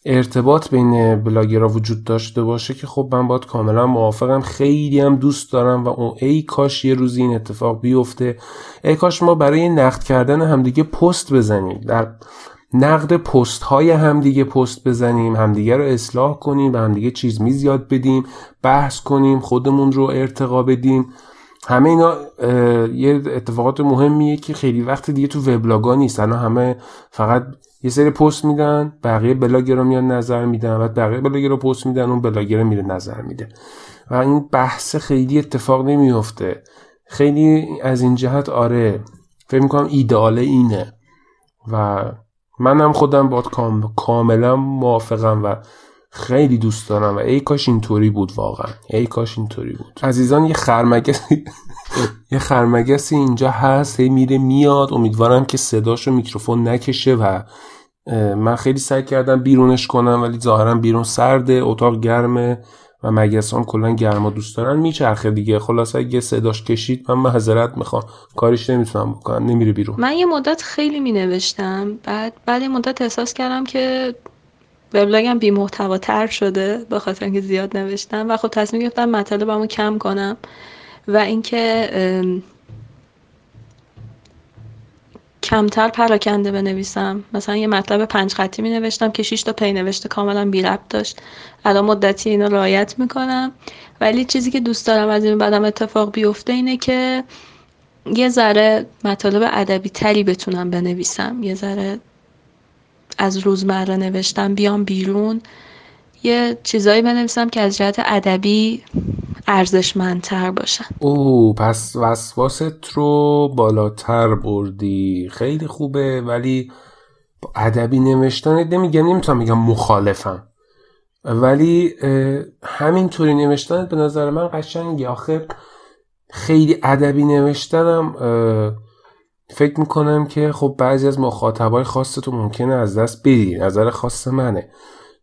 ارتباط بین بلاگرها وجود داشته باشه که خب من باید کاملا موافقم. خیلی هم دوست دارم و اون ای کاش یه روزی این اتفاق بیفته. ای کاش ما برای نقد کردن همدیگه پست بزنیم. در نقد پست های همدیگه پست بزنیم همدیگه رو اصلاح کنیم و همدیگه چیز میز یاد بدیم بحث کنیم خودمون رو ارتقا بدیم. همه اینا یه اتفاقات مهمیه که خیلی وقت دیگه تو وبلاگا نیست. الان همه فقط یه سری پست میدن بقیه بلاگر رو میان نظر میدن و بقیه بلاگر رو پست میدن اون بلاگر میره نظر میده. و این بحث خیلی اتفاق نمیفته خیلی از این جهت آره فکر می‌کنم ایداله اینه. و منم خودم با کاملا موافقم و خیلی دوست دارم. و ای کاش اینطوری بود واقعا. ای کاش اینطوری بود. عزیزان یه خرمگسی یه خرمگسی اینجا هست. هی میره میاد. امیدوارم که صداشو میکروفون نکشه و من خیلی سعی کردم بیرونش کنم ولی ظاهرا بیرون سرده اتاق گرمه و مگسان کلا گرما دوست دارن. میچرخه دیگه. خلاص اگه صداش کشید من معذرت می‌خوام. کارش نمی‌تونم بکنم. نمیره بیرون. من یه مدت خیلی مینوشتم. بعد بعد یه مدت احساس کردم که وبلاگم بی تر شده به خاطر اینکه زیاد نوشتم. و خب تصمیم گرفتم مطالبمو کم کنم. و اینکه کمتر پراکنده بنویسم. مثلا یه مطلب پنج خطی می نوشتم که 6 تا پی نوشته کاملا بی ربط داشت. الان مدتی اینو رعایت می‌کنم. ولی چیزی که دوست دارم از این بعدم اتفاق بیفته اینه که یه ذره مطالب ادبی تری بتونم بنویسم. یه ذره از روزمره نوشتم بیام بیرون. یه چیزایی بنویسم که از جهت ادبی ارزشمندتر باشن. او پس وسواست رو بالاتر بردی. خیلی خوبه ولی ادبی نوشتن نمیگم نمی‌تونم بگم مخالفم. ولی همینطوری نوشتن به نظر من قشنگه. آخر خیلی ادبی نوشتنم فکر می‌کنم که خب بعضی از مخاطبای خاص تو ممکنه از دست بدی نظر خاص منه.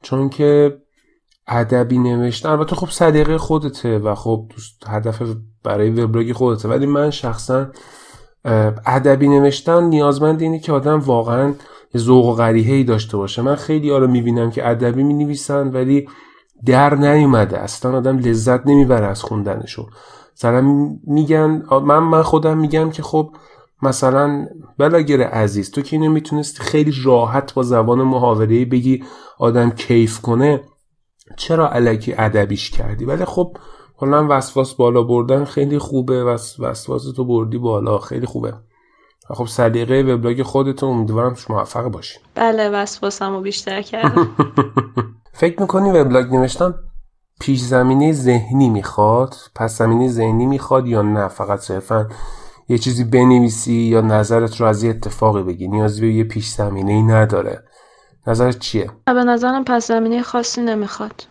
چون که ادبی نوشتن. البته خب صدیقه خودته و خب دوست هدف برای وبلاگ خودته. ولی من شخصا ادبی نوشتن نیازمند اینه که آدم واقعا ذوق و غریحه داشته باشه. من خیلی ها رو می‌بینم که ادبی می نویسن ولی در نیومده. اصلا آدم لذت نمی‌بره از خوندنشو. مثلا میگن من من خودم میگم که خب مثلا بلاگر عزیز تو که اینو می‌تونستی خیلی راحت با زبان محاوره بگی آدم کیف کنه. چرا علکی ادبیش کردی؟ ولی خب کلا وسواس بالا بردن خیلی خوبه. وسواس تو بردی بالا خیلی خوبه. خب سلیقه وبلاگ خودتون امیدوارم شما موفق باشین. بله وسواسمو بیشتر کردم. فکر می‌کنی وبلاگ نوشتن پیش زمینه ذهنی می‌خواد؟ پس زمینه ذهنی می‌خواد یا نه؟ فقط صرفا یه چیزی بنویسی یا نظرت رو از یه اتفاقی بگی؟ نیازی به یه پیش زمینه ای نداره. نظرت چیه؟ به نظرم پس زمینه خاصی نمی‌خواد.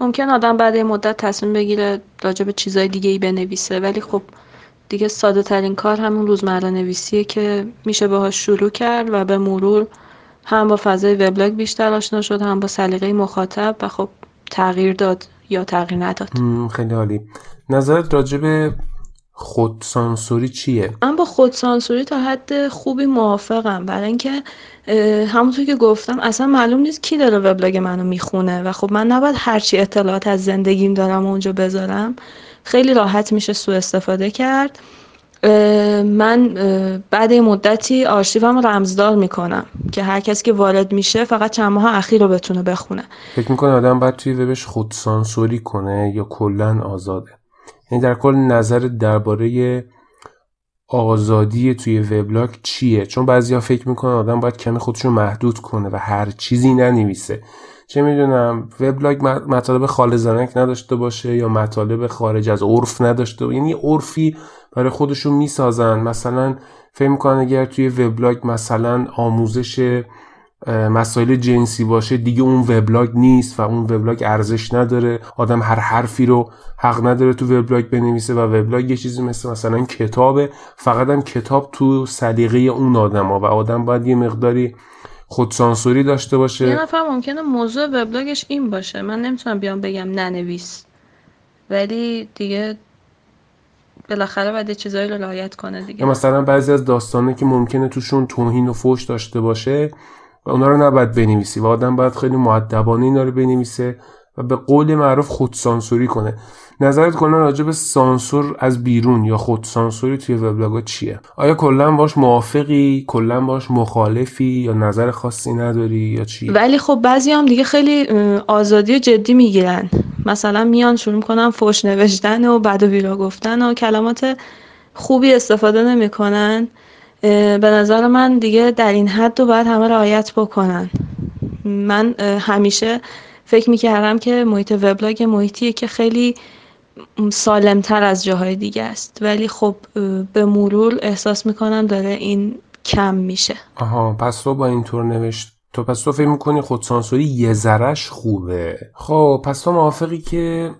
ممکن آدم بعد مدت تصمیم بگیره راجع به چیزای دیگه ای بنویسه ولی خب دیگه ساده ترین کار همون روزمره نویسیه که میشه باهاش شروع کرد و به مرور هم با فضای وبلاگ بیشتر آشنا شد هم با سلیقه مخاطب و خب تغییر داد یا تغییر نداد. خیلی عالی. نظرت راجع به خودسانسوری چیه؟ من با خودسانسوری تا حد خوبی موافقم. برای اینکه همونطور که گفتم اصلا معلوم نیست کی داره وبلاگ منو می‌خونه و خب من نباید هرچی اطلاعات از زندگیم دارم اونجا بذارم. خیلی راحت میشه سوء استفاده کرد. من بعد مدتی آرشیوم رمزدار می‌کنم که هر کسی که وارد میشه فقط چند ماه اخیر رو بتونه بخونه. فکر می‌کنه آدم باید توی وبش خودسانسوری کنه یا کلا آزاده؟ یعنی در کل نظر درباره آزادی توی وبلاگ چیه؟ چون بعضیا فکر می‌کنن آدم باید کمی خودشو محدود کنه و هر چیزی ننویسه. چه می‌دونم وبلاگ مطالب خال زنک نداشته باشه یا مطالب خارج از عرف نداشته باشه. یعنی عرفی برای خودشون می‌سازن. مثلا فکر می‌کنن اگر توی وبلاگ مثلا آموزش مسائل جنسی باشه دیگه اون وبلاگ نیست و اون وبلاگ ارزش نداره. آدم هر حرفی رو حق نداره تو وبلاگ بنویسه و وبلاگ یه چیزی مثل مثلا کتابه. فقط هم کتاب تو سلیقه اون آدم ها و آدم باید یه مقداری خودسانسوری داشته باشه. یه نفر ممکنه موضوع وبلاگش این باشه. من نمی‌تونم بیام بگم ننویس. ولی دیگه بالاخره باید چیزایی رو رعایت کنه دیگه. مثلا بعضی از داستانه که ممکنه توشون توهین و فوش داشته باشه و اونا رو نباید بنویسی و آدم باید خیلی معدبانه اینا رو بنویسه و به قول معروف خودسانسوری کنه. نظرت کلا راجع به سانسور از بیرون یا خود سانسوری توی وبلاگا چیه؟ آیا کلا باش موافقی؟ کلا باش مخالفی؟ یا نظر خاصی نداری؟ یا چی؟ ولی خب بعضی هم دیگه خیلی آزادی و جدی می‌گیرن. مثلا میان شروع کنن فوش نوشتن و بد و بیرا گفتن و کلمات خوبی استفاده نمی‌کنن. به نظر من دیگه در این حد رو باید همه رعایت بکنن. من همیشه فکر می‌کردم که محیط وبلاگ محیطیه که خیلی سالمتر از جاهای دیگه است. ولی خب به مرور احساس می‌کنم داره این کم میشه. آها پس تو با اینطور نوشت تو پس تو فکر می‌کنی خودسانسوری یه ذرش خوبه؟ خب پس تو موافقی که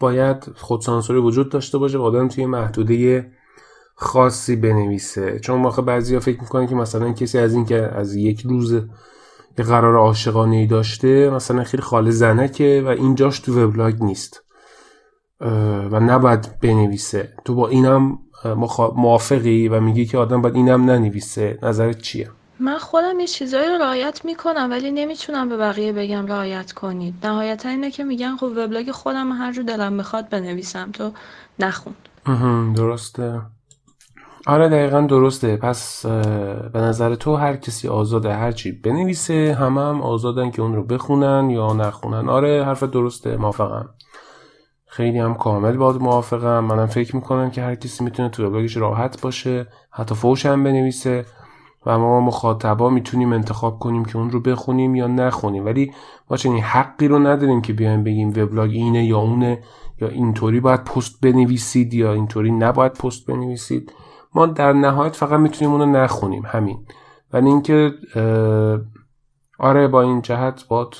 باید خودسانسوری وجود داشته باشه و آدم توی محدوده خاصی بنویسه. چون واقع بعضی ها فکر می‌کنن که مثلا کسی از این که از یک روز یه قرار عاشقانه ای داشته مثلا خیلی خاله زنکه و اینجاش تو وبلاگ نیست. و نباید بنویسه. تو با اینم موافقی و میگی که آدم باید اینم ننویسه. نظرت چیه؟ من خودم یه چیزایی رو رعایت می‌کنم ولی نمی‌تونم به بقیه بگم رعایت کنید. نهایتا اینه که میگن خب وبلاگ خودم هر جو دلم می‌خواد بنویسم تو نخون. درسته. آره دقیقا درسته. پس به نظر تو هر کسی آزاده هرچی بنویسه همه هم آزادن که اون رو بخونن یا نخونن. آره حرف درسته موافقم. خیلی هم کامل باید موافقم. منم فکر می‌کنم که هر کسی می‌تونه تو وبلاگش راحت باشه حتی فوش هم بنویسه و ما مخاطبا می‌تونیم انتخاب کنیم که اون رو بخونیم یا نخونیم. ولی ما چنین حقی رو نداریم که بیایم بگیم وبلاگ اینه یا اونه یا اینطوری باید پست بنویسید یا اینطوری نباید پست بنویسید. ما در نهایت فقط می‌تونیم اونو نخونیم همین. ولی اینکه آره با این جهت باد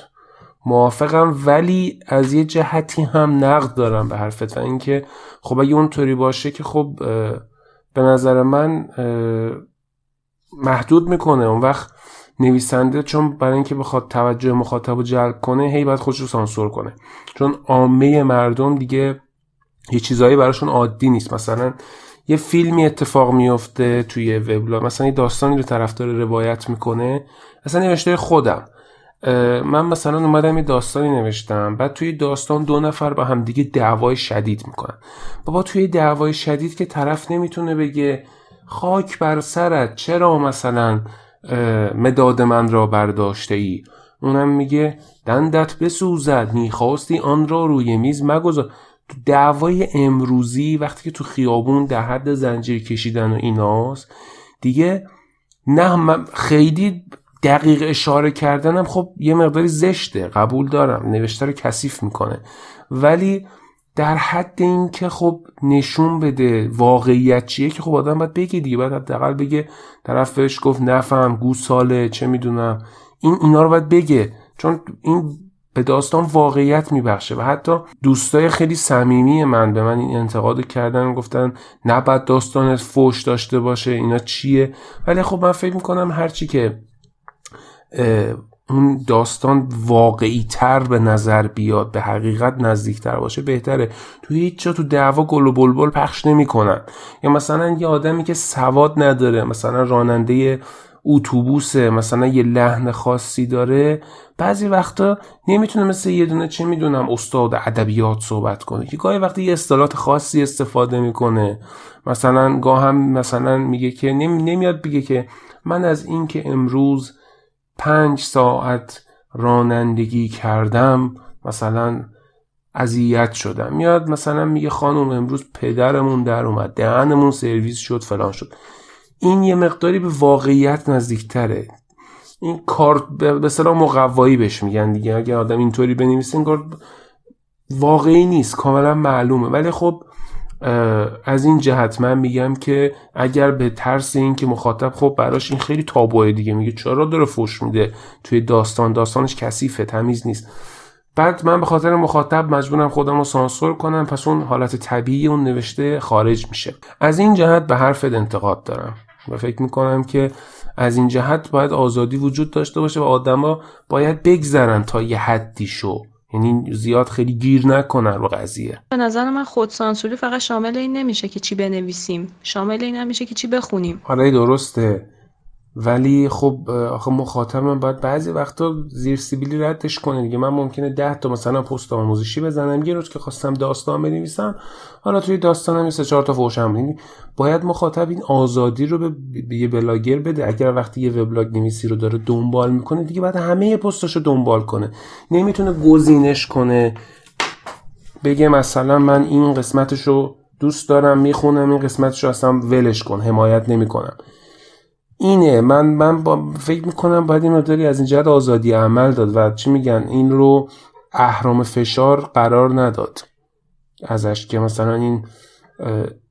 موافقم ولی از یه جهتی هم نقد دارم به حرفت و اینکه خب اگه اونطوری باشه که خب به نظر من محدود می‌کنه اون وقت نویسنده چون برای اینکه بخواد توجه مخاطب رو جلب کنه هی باید خودش رو سانسور کنه. چون عامه مردم دیگه یه چیزایی براشون عادی نیست. مثلا یه فیلمی اتفاق میفته توی وبلاگ. مثلا یه داستانی رو طرفدار روایت می‌کنه. اصلا نوشته خودم. من مثلا اومدم یه داستانی نوشتم. بعد توی داستان دو نفر با هم دیگه دعوای شدید می‌کنن. بابا توی دعوای شدید که طرف نمی‌تونه بگه خاک بر سرت چرا مثلا مداد من را برداشته ای اونم میگه دندت بسوزد می‌خواستی آن را روی میز مگذار. تو دعوای امروزی وقتی که تو خیابون در حد زنجیر کشیدن و ایناست دیگه نه خیلی دقیق اشاره کردنم خب یه مقداری زشته قبول دارم نوشته رو کثیف می‌کنه. ولی در حد این که خب نشون بده واقعیت چیه که خب آدم باید بگه دیگه باید حداقل بگه طرف بهش گفت نفهم گوساله چه می‌دونم. این اینا رو باید بگه. چون این به داستان واقعیت میبخشه و حتی دوستای خیلی صمیمی من به من این انتقاد کردن گفتن نباید داستان فوش داشته باشه اینا چیه؟ ولی خب من فکر می‌کنم هرچی که اون داستان واقعی تر به نظر بیاد به حقیقت نزدیکتر باشه بهتره. تو هیچ جا تو دعوا گل و بلبل پخش نمی‌کنن. یا مثلا یه آدمی که سواد نداره مثلا راننده اتوبوسه مثلا یه لحن خاصی داره بعضی وقتا نمی‌تونه مثل یه دونه چه می‌دونم استاد ادبیات صحبت کنه که گاهی وقتی یه اصطلاحات خاصی استفاده می‌کنه. مثلا گاه هم مثلا میگه که نمیاد بگه که من از اینکه امروز پنج ساعت رانندگی کردم مثلا اذیت شدم. میاد مثلا میگه خانم امروز پدرمون در اومد دهنمون سرویس شد فلان شد. این یه مقداری به واقعیت نزدیکتره. این کار به صلاح مقوایی بهش میگن دیگه. اگه آدم اینطوری بنویسه این کار واقعی نیست کاملا معلومه. ولی خب از این جهت من میگم که اگر به ترس این که مخاطب خب براش این خیلی تابوه دیگه. میگه چرا داره فوش میده؟ توی داستان داستانش کثیفه تمیز نیست. بعد من به خاطر مخاطب مجبورم خودم رو سانسور کنم پس اون حالت طبیعی اون نوشته خارج میشه. از این جهت به حرفت انتقاد دارم و فکر می‌کنم که از این جهت باید آزادی وجود داشته باشه و آدما باید بگذرن تا یه حدی شو. یعنی زیاد خیلی گیر نکنن رو قضیه. به نظر من خودسانسوری فقط شامل این نمیشه که چی بنویسیم. شامل این نمیشه که چی بخونیم. آره درسته. ولی خب آخه مخاطب من باید بعضی وقتا زیر سیبیلی ردش کنه دیگه. من ممکنه ده تا مثلا پست آموزشی بزنم یه روز که خواستم داستان بنویسم حالا توی داستانم سه چهار تا فوشم. یعنی باید مخاطب این آزادی رو به یه بلاگر بده. اگر وقتی یه وبلاگ نویسی رو داره دنبال می‌کنه دیگه بعد همه پستاشو دنبال کنه. نمی‌تونه گزینش کنه. بگه مثلا من این قسمتش رو دوست دارم می‌خونم این قسمتش رو اصلا ولش کن حمایت نمی‌کنم. اینه. من من با فکر می‌کنم باید این مداری از این جهت آزادی عمل داد و چی میگن؟ این رو اهرام فشار قرار نداد. ازش که مثلا این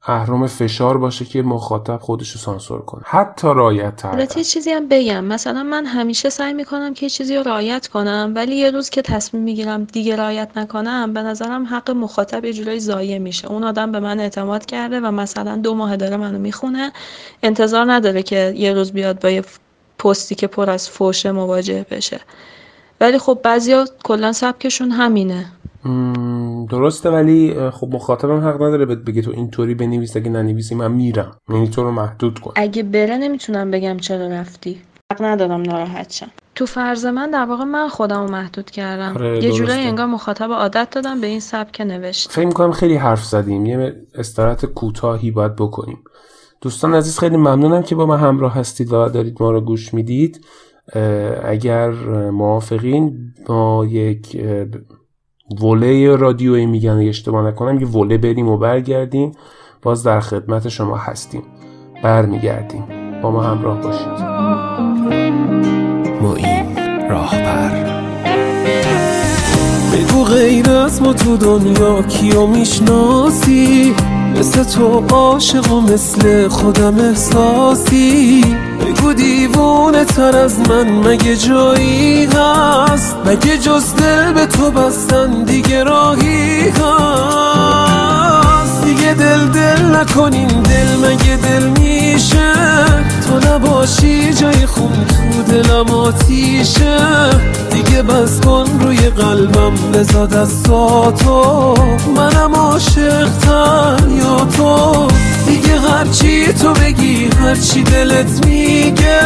اهرام فشار باشه که مخاطب خودش رو سانسور کنه. حتی رایت البته چیزی هم بگم. مثلا من همیشه سعی می‌کنم که چیزی رو رایت کنم ولی یه روز که تصمیم می‌گیرم دیگه رایت نکنم به نظرم حق مخاطب یه جورایی ضایع میشه. اون آدم به من اعتماد کرده و مثلا دو ماه داره منو می‌خونه. انتظار نداره که یه روز بیاد با یه پستی که پر از فوشه مواجه بشه. ولی خب بعضیا کلا سبکشون همینه. درسته ولی خب مخاطبم حق نداره بگه تو اینطوری بنویس اگه ننویسی من میرم. یعنی تو رو محدود کن. اگه بره نمی‌تونم بگم چرا رفتی. حق ندارم ناراحت شم. تو فرض من در واقع من خودم رو محدود کردم. آره، یه جورایی انگار مخاطب عادت دادم به این سبک نوشت فکر می‌کنم خیلی حرف زدیم. یه استراحت کوتاهی باید بکنیم. دوستان عزیز خیلی ممنونم که با ما همراه هستید و دارید ما رو گوش می‌دید. اگر موافقین با یک وله رادیویی میگن اشتباه نکنم یه وله بریم و برگردیم. باز در خدمت شما هستیم. برمیگردیم. با ما همراه باشید. ما این راهبر. بگو غیر از ما تو دنیا کیو می‌شناسی؟ مثل تو عاشق و مثل خودم احساسی. بگو دیوونه تر از من مگه جایی هست؟ مگه جز دل به تو بستن دیگه راهی هست؟ دیگه دل دل نکنیم دل مگه دل میشه؟ تو نباشی جای خون تو دلم آتیشه. دیگه بس کن روی قلبم بزاد از تو. منم عاشق یا تو. دیگه هرچی تو بگی هرچی دلت میگه.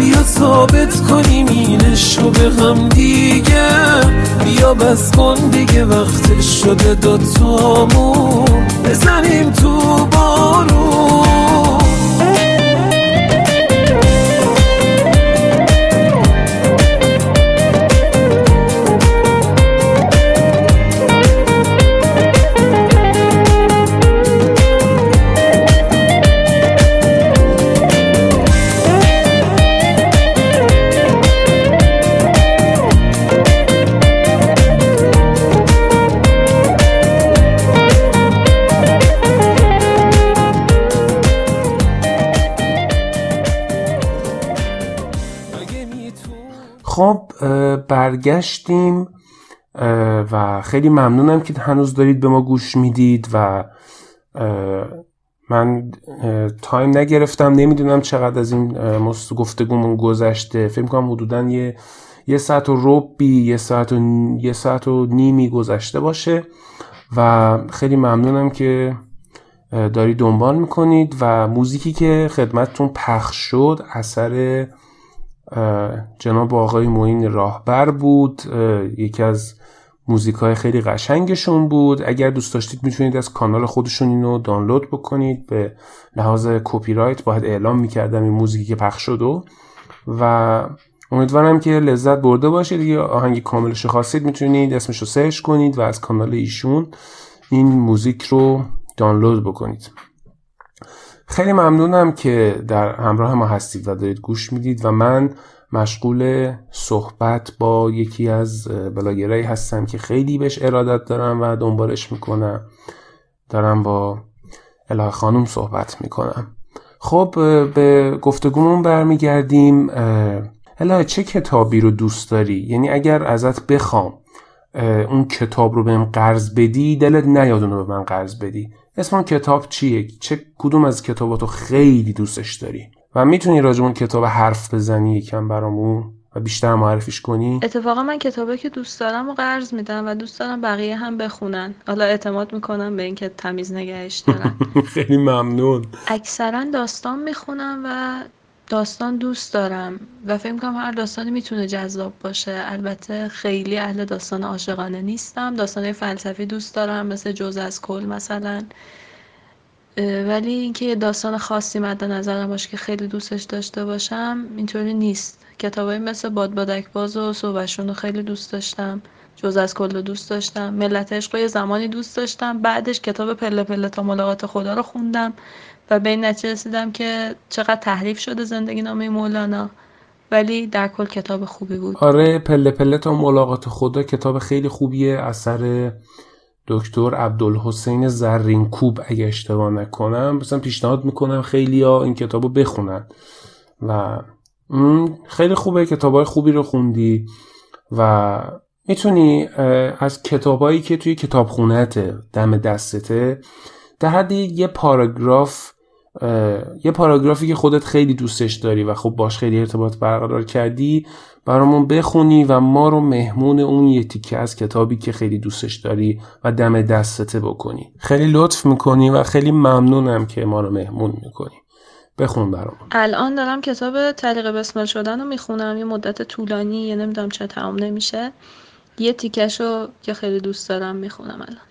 بیا ثابت کنیم اینشو به هم دیگه. بیا بس کن دیگه وقتش شده دوتامون. بزنیم تو بارون. خب برگشتیم و خیلی ممنونم که هنوز دارید به ما گوش می‌دید و من تایم نگرفتم. نمی‌دونم چقدر از این گفتگومون گذشته. فکر کنم حدودا یه یه ساعت و ربی یه ساعت و, یه ساعت و نیمی گذشته باشه. و خیلی ممنونم که دارید دنبال می‌کنید و موزیکی که خدمتتون پخش شد اثر جناب آقای موین راهبر بود. یکی از موزیک های خیلی قشنگشون بود. اگر دوست داشتید می‌تونید از کانال خودشون اینو دانلود بکنید. به لحاظ کپی رایت باید اعلام می‌کردم این موزیکی که پخش شد و. امیدوارم که لذت برده باشید. یا آهنگ کاملش خواستید می‌تونید اسمش رو سرچ کنید و از کانال ایشون این موزیک رو دانلود بکنید. خیلی ممنونم که در همراه ما هستید و دارید گوش می‌دید و من مشغول صحبت با یکی از بلاگرایی هستم که خیلی بهش ارادت دارم و دنبالش می‌کنم. دارم با الهه خانوم صحبت می‌کنم. خب به گفتگومون برمیگردیم. الهه چه کتابی رو دوست داری؟ یعنی اگر ازت بخوام اون کتاب رو بهم قرض بدی دلت نیاد اونو به من قرض بدی. اسم اون کتاب چیه؟ چه کدوم از کتاباتو خیلی دوستش داری؟ و می‌تونی راجع اون کتاب حرف بزنی یکم برامون؟ و بیشتر معرفیش کنی؟ اتفاقا من کتابی که دوست دارم و قرض میدم و دوست دارم بقیه هم بخونن. حالا اعتماد می‌کنم به اینکه تمیز نگهش دارن خیلی ممنون. اکثرا داستان می‌خونم و داستان دوست دارم و فکر کنم هر داستانی می‌تونه جذاب باشه. البته خیلی اهل داستان عاشقانه نیستم. داستان فلسفی دوست دارم مثل جز از کل مثلا. ولی اینکه داستان خاصی مد نظرم باشه که خیلی دوستش داشته باشم اینطوری نیست. کتابایی مثل باد بادک باز و صوبشون رو خیلی دوست داشتم. جز از کل رو دوست داشتم. ملت عشق یه زمانی دوست داشتم. بعدش کتاب پله پله تا ملاقات خدا رو خوندم. و به این نتیجه رسیدم که چقدر تحریف شده زندگی نامه مولانا ولی در کل کتاب خوبی بود. آره پله پله تا ملاقات خدا کتاب خیلی خوبیه. اثر دکتر عبدالحسین زرین کوب اگه اشتباه نکنم. مثلا پیشنهاد می‌کنم خیلی ها این کتاب رو بخونن. و خیلی خوبه. کتاب های خوبی رو خوندی و می‌تونی از کتابایی که توی کتابخونهته دم دستته در حد یه پاراگراف یه پاراگرافی که خودت خیلی دوستش داری و خب باش خیلی ارتباط برقرار کردی برامون بخونی و ما رو مهمون اون یه تیکه از کتابی که خیلی دوستش داری و دم دستته بکنی. خیلی لطف می‌کنی و خیلی ممنونم که ما رو مهمون می‌کنی. بخون برامون. الان دارم کتاب طریق بسمل شدن رو می‌خونم. یه مدت طولانی یه نمی‌دونم چه تمام نمیشه. یه تیکش که خیلی دوست دارم می‌خونم الان.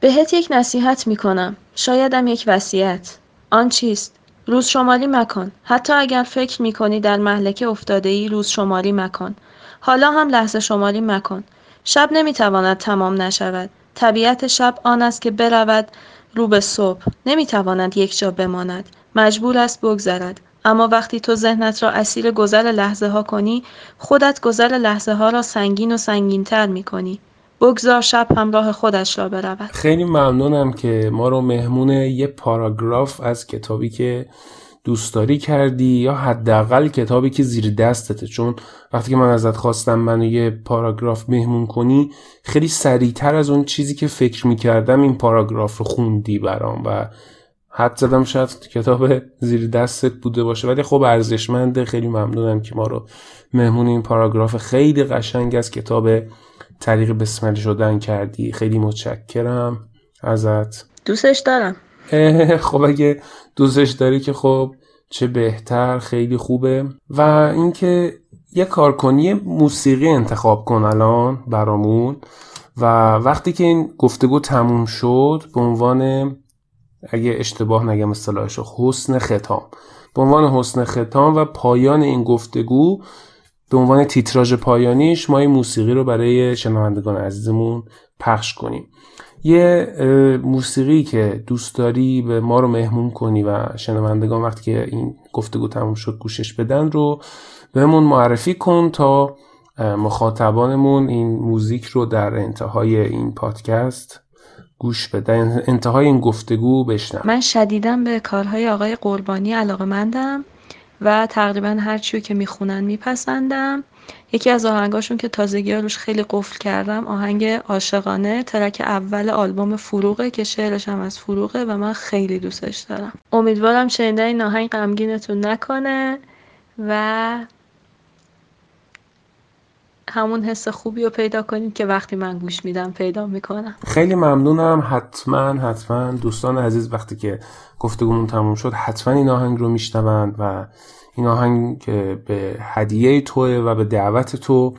بهت یک نصیحت می‌کنم. شایدم یک وصیت. آن چیست؟ روز شمالی مکن. حتی اگر فکر می‌کنی در محلکه افتاده ای روز شمالی مکن. حالا هم لحظه شمالی مکن. شب نمی‌تواند تمام نشود. طبیعت شب آن است که برود رو به صبح. نمی‌تواند یک جا بماند. مجبور است بگذرد. اما وقتی تو ذهنت را اسیر گذر لحظه ها کنی خودت گذر لحظه ها را سنگین و سنگین تر می کنی بگذار شب همراه خودش را برود. خیلی ممنونم که ما رو مهمون یه پاراگراف از کتابی که دوستداری کردی یا حداقل کتابی که زیر دستته. چون وقتی که من ازت خواستم منو یه پاراگراف مهمون کنی خیلی سریعتر از اون چیزی که فکر می‌کردم این پاراگراف رو خوندی برام و حد زدم شاید کتاب زیر دستت بوده باشه. ولی خب ارزشمنده. خیلی ممنونم که ما رو مهمون این پاراگراف خیلی قشنگ از کتاب طریق بسمل شدن کردی. خیلی متشکرم ازت. دوستش دارم. خب اگه دوستش داری که خب چه بهتر خیلی خوبه. و اینکه یه کارکنی موسیقی انتخاب کن الان برامون. و وقتی که این گفتگو تموم شد به عنوان اگه اشتباه نگم اصطلاحش حسن ختام. به عنوان حسن ختام و پایان این گفتگو به عنوان تیتراژ پایانیش ما این موسیقی رو برای شنوندگان عزیزمون پخش کنیم. یه موسیقی که دوست داری به ما رو مهمون کنی و شنوندگان وقتی که این گفتگو تموم شد گوشش بدن رو بهمون معرفی کن تا مخاطبانمون این موزیک رو در انتهای این پادکست گوش بدن انتهای این گفتگو بشنم من شدیدم به کارهای آقای قربانی علاقه مندم و تقریبا هر چیو که می‌خونن میپسندم. یکی از آهنگاشون که تازگی روش خیلی قفل کردم آهنگ عاشقانه ترک اول آلبوم فروغه که شعرش هم از فروغه و من خیلی دوستش دارم. امیدوارم شنیدن این آهنگ غمگینتون نکنه و همون حس خوبی رو پیدا کنید که وقتی من گوش میدم پیدا می‌کنم. خیلی ممنونم. حتما حتما. دوستان عزیز وقتی که گفتگومون تموم شد حتما این آهنگ رو میشنوند و این آهنگ به هدیه توه و به دعوت تو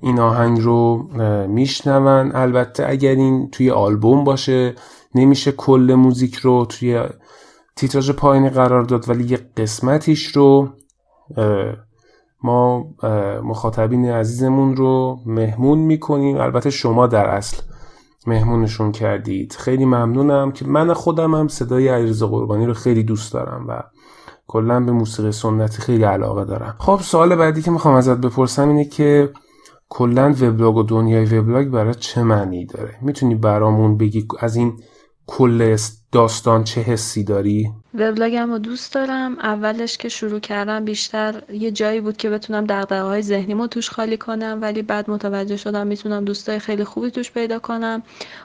این آهنگ رو میشنون البته اگر این توی آلبوم باشه نمیشه کل موزیک رو توی تیتراژ پایینی قرار داد ولی یه قسمتیش رو ما مخاطبین عزیزمون رو مهمون می‌کنیم. البته شما در اصل مهمونشون کردید. خیلی ممنونم که من خودم هم صدای علیرضا قربانی رو خیلی دوست دارم و کلا به موسیقی سنتی خیلی علاقه دارم. خب سوال بعدی که می‌خوام ازت بپرسم اینه که کلا وبلاگ و دنیای وبلاگ برای چه معنی داره؟ می‌تونی برامون بگی از این کل داستان چه حسی داری؟ وبلاگم رو دوست دارم. اولش که شروع کردم بیشتر یه جایی بود که بتونم دقدقه های ذهنیمو توش خالی کنم ولی بعد متوجه شدم می‌تونم دوستای خیلی خوبی توش پیدا کنم.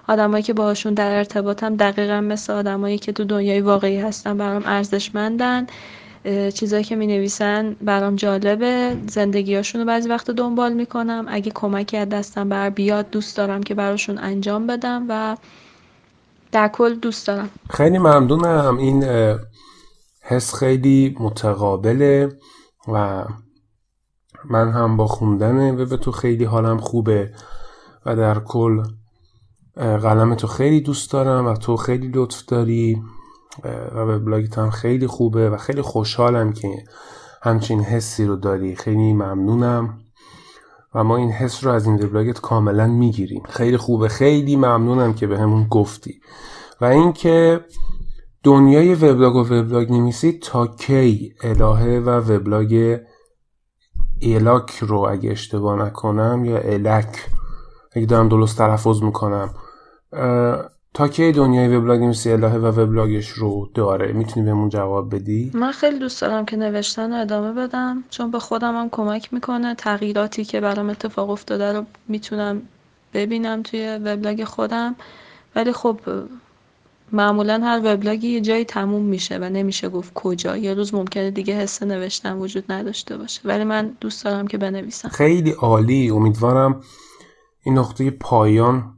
آدمایی که باهاشون در ارتباطم دقیقا مثل آدمایی که تو دنیای واقعی هستن برام ارزشمندن. چیزایی که می نویسن برام جالبه. زندگیاشون رو بعضی وقت دنبال می‌کنم. اگه کمکی از دستم بر بیاد دوست دارم که براشون انجام بدم و در کل دوست دارم. خیلی ممنونم. این حس خیلی متقابله و من هم با خوندن و به تو خیلی حالم خوبه و در کل قلم تو خیلی دوست دارم و تو خیلی لطف داری و وبلاگت هم خیلی خوبه و خیلی خوشحالم که همچین حسی رو داری. خیلی ممنونم. و ما این حس رو از این وبلاگت کاملا می‌گیریم. خیلی خوبه. خیلی ممنونم که به همون گفتی. و اینکه دنیای وبلاگ و وبلاگ نویسی تا کی؟ الهه و وبلاگ ایلاک رو اگه اشتباه نکنم یا الک. اگه دارم درست تلفظ می‌کنم. تا کی دنیای وبلاگ نویسی الهه و وبلاگش رو داره؟ می‌تونی بهمون جواب بدی؟ من خیلی دوست دارم که نوشتن رو ادامه بدم چون به خودم هم کمک می‌کنه. تغییراتی که برام اتفاق افتاده رو می‌تونم ببینم توی وبلاگ خودم. ولی خب معمولا هر وبلاگی یه جایی تموم میشه و نمیشه گفت کجا. یه روز ممکنه دیگه حس نوشتن وجود نداشته باشه. ولی من دوست دارم که بنویسم. خیلی عالی. امیدوارم این نقطه پایان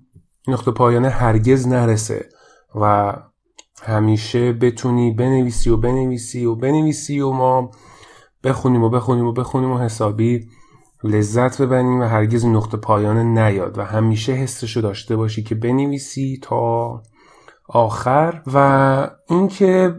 نقطه پایانه هرگز نرسه و همیشه بتونی بنویسی و بنویسی و بنویسی و ما بخونیم و بخونیم و بخونیم و حسابی لذت ببریم و هرگز نقطه پایانه نیاد و همیشه حسشو داشته باشی که بنویسی تا آخر و اینکه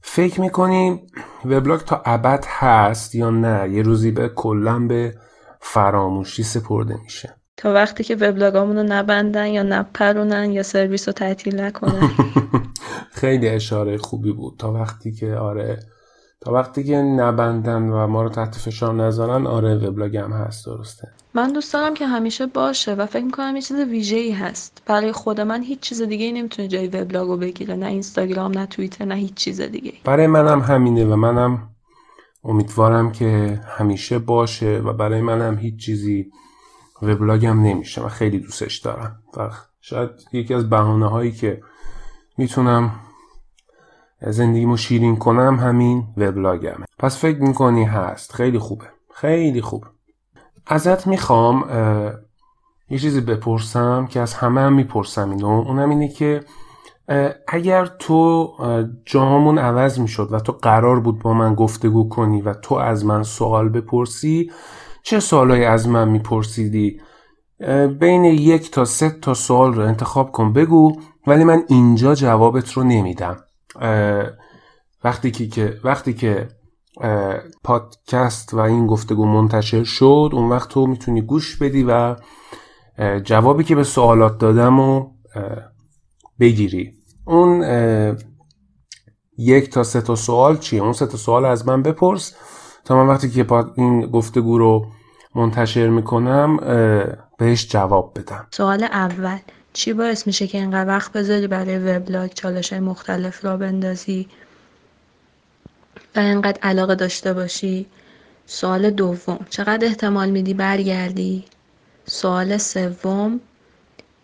فکر می‌کنی وبلاگ تا ابد هست یا نه؟ یه روزی به کلا به فراموشی سپرده میشه. تا وقتی که وبلاگامونو نبندن یا نپرونن یا سرویس رو تعطیل نکنن. خیلی اشاره خوبی بود. تا وقتی که آره تا وقتی که نبندن و ما رو تحت فشار نذارن آره وبلاگ هم هست درسته. من دوست دارم که همیشه باشه و فکر می‌کنم یه چیز ویژه ای هست. برای خود من هیچ چیز دیگه ای نمی‌تونه جای وبلاگو بگیره نه اینستاگرام نه توییتر نه هیچ چیز دیگه برای منم همینه و منم امیدوارم که همیشه باشه و برای منم هیچ چیزی وبلاگم نمیشه و خیلی دوستش دارم. و شاید یکی از بهانه هایی که می‌تونم زندگیمو شیرین کنم همین وبلاگمه. پس فکر می‌کنی هست. خیلی خوبه. خیلی خوب. ازت می‌خوام یه چیزی بپرسم که از همه هم می‌پرسم اینو. اونم اینه که اگر تو جامون عوض می‌شد و تو قرار بود با من گفتگو کنی و تو از من سوال بپرسی چه سوالایی از من میپرسیدی؟ بین یک تا سه تا سوال رو انتخاب کن بگو ولی من اینجا جوابت رو نمیدم. وقتی که وقتی که پادکست و این گفتگو منتشر شد اون وقت تو می‌تونی گوش بدی و جوابی که به سوالات دادم رو بگیری. اون یک تا سه تا سوال چیه؟ اون سه تا سوال از من بپرس. تا من وقتی که این گفتگو رو منتشر می‌کنم بهش جواب بدم. سوال اول چی باعث میشه که اینقدر وقت بذاری برای وبلاگ چالش های مختلف را بندازی؟ و اینقدر علاقه داشته باشی؟ سوال دوم چقدر احتمال میدی برگردی؟ سوال سوم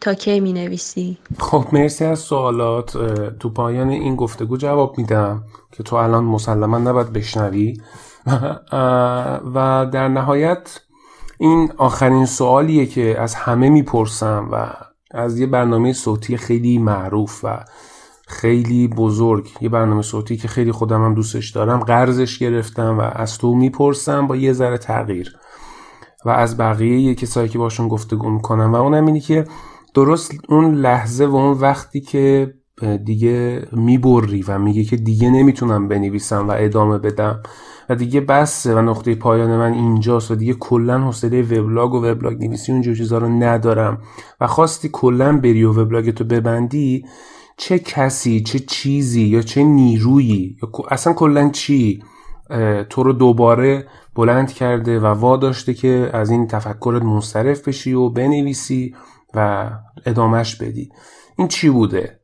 تا کی می نویسی؟ خب مرسی از سوالات. تو پایان این گفتگو جواب میدم که تو الان مسلما نباید بشنوی. و در نهایت این آخرین سوالیه که از همه می‌پرسم و از یه برنامه صوتی خیلی معروف و خیلی بزرگ یه برنامه صوتی که خیلی خودم هم دوستش دارم قرضش گرفتم و از تو می‌پرسم با یه ذره تغییر. و از بقیه یه کسایی که باشون گفتگو می‌کنم و اونم اینی که درست اون لحظه و اون وقتی که دیگه می‌بری و میگه که دیگه نمی‌تونم بنویسم و ادامه بدم. و دیگه بسه و نقطه پایان من اینجاست و دیگه کلا حوصله وبلاگ و وبلاگ نویسی اونجور چیزا رو ندارم. و خواستی کلا بری و وبلاگ تو ببندی چه کسی چه چیزی یا چه نیرویی یا اصلا کلا چی؟ تو رو دوباره بلند کرده و واداشته که از این تفکرت منصرف بشی و بنویسی و ادامهش بدی. این چی بوده؟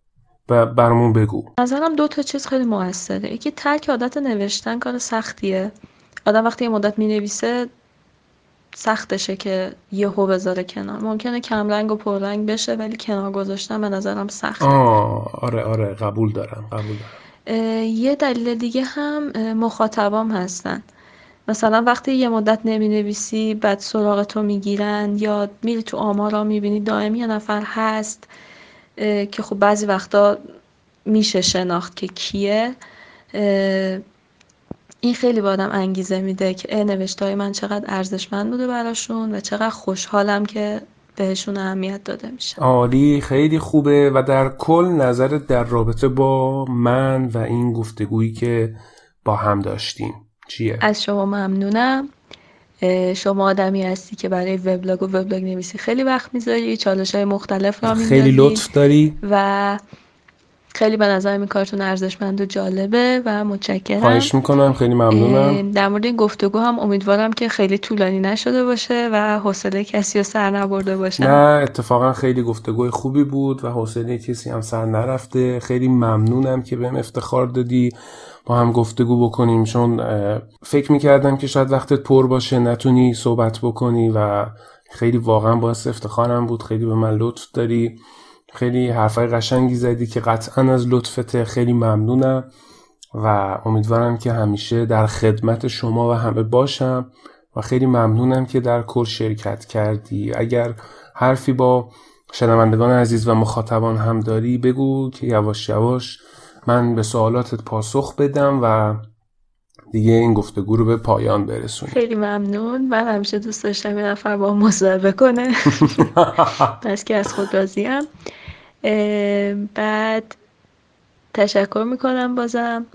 و برامون بگو. نظرم دو تا چیز خیلی موثره. یکی ترک عادت نوشتن کار سختیه. آدم وقتی یه مدت می‌نویسه سختشه که یهو بذاره کنار. ممکنه کمرنگ و پررنگ بشه ولی کنار گذاشتن به نظرم سخته. آه آره آره قبول دارم قبول دارم. یه دلیل دیگه هم مخاطبام هستن. مثلا وقتی یه مدت نمی نویسی بعد سراغ تو می‌گیرن یا میری تو آمارا می‌بینی دائم یه نفر هست که خب بعضی وقتا میشه شناخت که کیه. این خیلی به آدم انگیزه میده که نوشته های من چقدر ارزشمند بوده براشون و چقدر خوشحالم که بهشون اهمیت داده میشه. عالی خیلی خوبه و در کل نظرت در رابطه با من و این گفتگویی که با هم داشتیم چیه؟ از شما ممنونم. شما آدمی هستی که برای وبلاگ و وبلاگ نویسی خیلی وقت می‌ذاری چالش های مختلف را خیلی لطف داری. و خیلی به نظر این کارتون ارزشمند و جالبه و متشکرم. خواهش می‌کنم. خیلی ممنونم. در مورد این گفتگو هم امیدوارم که خیلی طولانی نشده باشه و حوصله کسی رو سر نبرده باشه. نه اتفاقا خیلی گفتگوی خوبی بود و حوصله کسی هم سر نرفته. خیلی ممنونم که بهم افتخار دادی. با هم گفتگو بکنیم. چون فکر می‌کردم که شاید وقتت پر باشه نتونی صحبت بکنی و خیلی واقعا باعث افتخارم بود. خیلی به من لطف داری. خیلی حرفای قشنگی زدی که قطعا از لطفت خیلی ممنونم و امیدوارم که همیشه در خدمت شما و همه باشم و خیلی ممنونم که در کل شرکت کردی. اگر حرفی با شنوندگان عزیز و مخاطبان هم داری بگو که یواش یواش من به سوالاتت پاسخ بدم و دیگه این گفتگو رو به پایان برسونیم. خیلی ممنون. من همیشه دوست داشتم یه نفر با مصاحبه کنه. پس که از خود راضیم. بعد تشکر می‌کنم بازم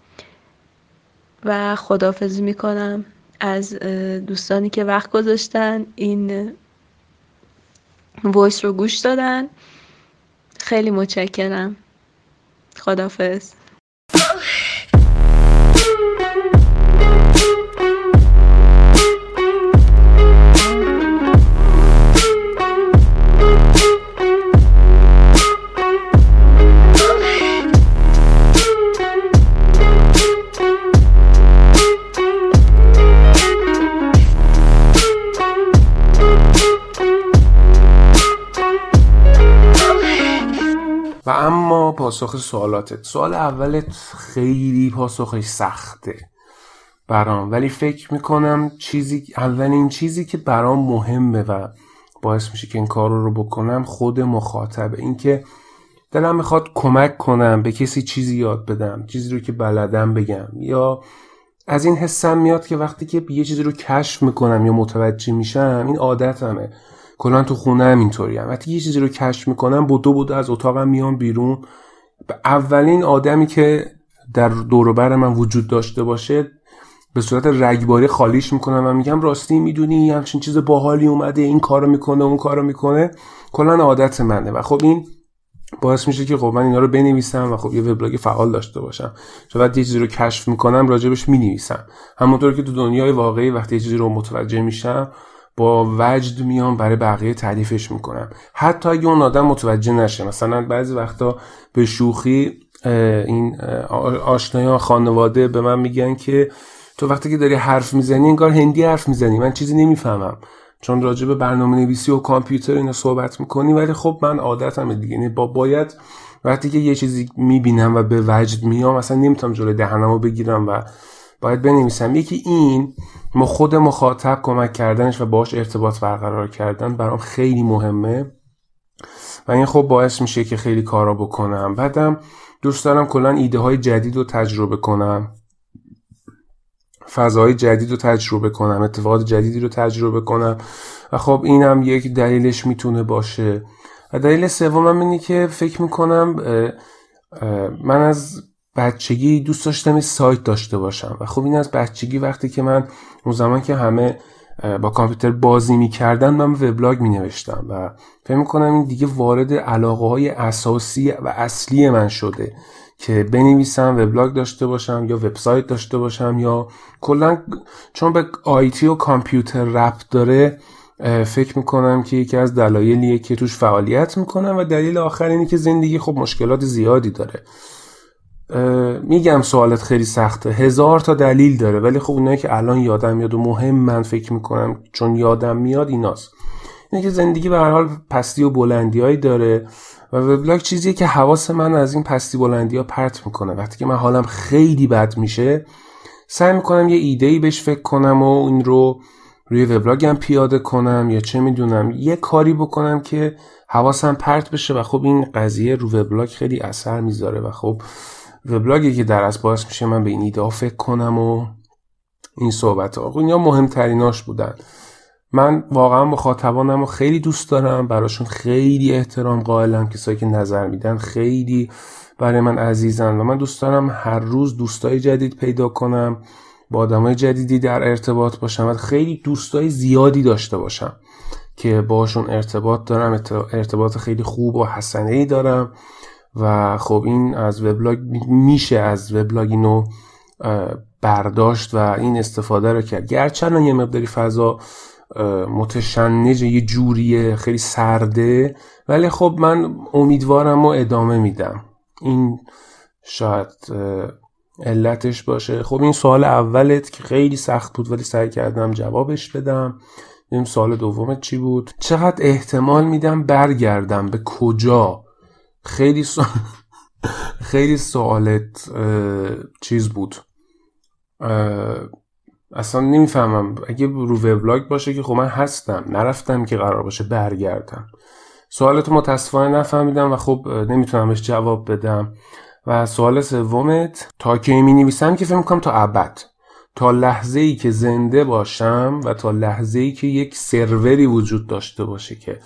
و خدافزی می‌کنم از دوستانی که وقت گذاشتن این وایس رو گوش دادن. خیلی متشکرم. خدافز پاسخ سوالاتت سوال اولت خیلی پاسخش سخته برام. ولی فکر می‌کنم چیزی اولین چیزی که برام مهمه و باعث میشه که این کار رو بکنم خود مخاطبه. اینکه دلم می‌خواد کمک کنم به کسی چیزی یاد بدم چیزی رو که بلدم بگم. یا از این حسم میاد که وقتی که یه چیزی رو کشف می‌کنم یا متوجه میشم این عادتمه. کلا تو خونه هم اینطوری هم. وقتی یه چیزی رو کشف می‌کنم بودو بودو از اتاقم میام بیرون. اولین آدمی که در دوروبر من وجود داشته باشه به صورت رگباری خالیش می‌کنم و میگم راستی می‌دونی همچین چیز باحالی اومده این کارو می‌کنه اون کارو می‌کنه کلا عادت منه. و خب این باعث میشه که خب من اینا رو بنویسم و خب یه وبلاگ فعال داشته باشم. شاید یه چیزی رو کشف می‌کنم راجبش می‌نویسم. همونطور که تو دنیای واقعی وقتی یه چیزی رو متوجه میشم با وجد میام برای بقیه تعریفش می‌کنم. حتی اگه اون آدم متوجه نشه مثلا بعضی وقتا به شوخی این آشنایان خانواده به من میگن که تو وقتی که داری حرف می‌زنی انگار هندی حرف می‌زنی. من چیزی نمی‌فهمم. چون راجع به برنامه نویسی و کامپیوتر اینا صحبت می‌کنی ولی خب من عادتم دیگه. یعنی با باید وقتی که یه چیزی می‌بینم و به وجد میام اصلا نمی‌تونم جلوی دهنمو بگیرم و باید بنویسم. یکی این ما خود مخاطب کمک کردنش و باش ارتباط برقرار کردن برام خیلی مهمه. و این خب باعث میشه که خیلی کارا بکنم. بعدم دوست دارم کلا ایده های جدید رو تجربه کنم. فضای جدید رو تجربه کنم اتفاقات جدیدی رو تجربه کنم. و خب اینم یک دلیلش می‌تونه باشه. و دلیل سومم اینه که فکر می‌کنم من از بچگی دوست داشتم سایت داشته باشم. و خب این از بچگی وقتی که من اون زمان که همه با کامپیوتر بازی می‌کردن من وبلاگ می نوشتم و فکر می‌کنم این دیگه وارد علاقه های اساسی و اصلی من شده که بنویسم وبلاگ داشته باشم یا وبسایت داشته باشم یا کلا چون به آیتی و کامپیوتر ربط داره فکر می‌کنم که یکی از دلایلیه که توش فعالیت می‌کنم. و دلیل آخر اینه که زندگی خب مشکلات زیادی داره. میگم سوالت خیلی سخته. هزار تا دلیل داره ولی خب اونایی که الان یادم میاد و مهم من فکر می‌کنم چون یادم میاد ایناست. اینه که زندگی به هر حال پستی و بلندیهایی داره و وبلاگ چیزیه که حواس من از این پستی بلندی ها پرت می‌کنه. وقتی که من حالم خیلی بد میشه سعی می‌کنم یه ایده ای بهش فکر کنم و این رو روی وبلاگم پیاده کنم یا چه می‌دونم یه کاری بکنم که حواسم پرت بشه و خب این قضیه رو وبلاگ خیلی اثر می‌ذاره و خب وبلاگی که در از باعث میشه من به این ایده فکر کنم و این صحبت ها. اینا مهمتریناش بودن. من واقعا مخاطبانم رو خیلی دوست دارم. براشون خیلی احترام قائلم. کسایی که نظر میدن خیلی برای من عزیزن و من دوست دارم هر روز دوستای جدید پیدا کنم با آدمای جدیدی در ارتباط باشم و خیلی دوستای زیادی داشته باشم که باشون ارتباط دارم. ارتباط خیلی خوب و حسنه ای دارم. و خب این از وبلاگ میشه از وبلاگ اینو برداشت و این استفاده رو کرد. گرچه یه مقداری فضا متشنج یه جوریه خیلی سرده ولی خب من امیدوارم و ادامه میدم. این شاید علتش باشه. خب این سوال اولت که خیلی سخت بود ولی سعی کردم جوابش بدم. این سوال دومت چی بود؟ چقدر احتمال میدم برگردم؟ به کجا؟ خیلی سوال خیلی سوالت چیز بود. اصلا نمی‌فهمم. اگه رو وبلاگ باشه که خب من هستم نرفتم که قرار باشه برگردم. سوالتو متاسفانه نفهمیدم و خب نمی‌تونم بهش جواب بدم. و سوال سومت تا کی می نویسم که فکر می‌کنم تا ابد. تا لحظه ای که زنده باشم و تا لحظه ای که یک سروری وجود داشته باشه که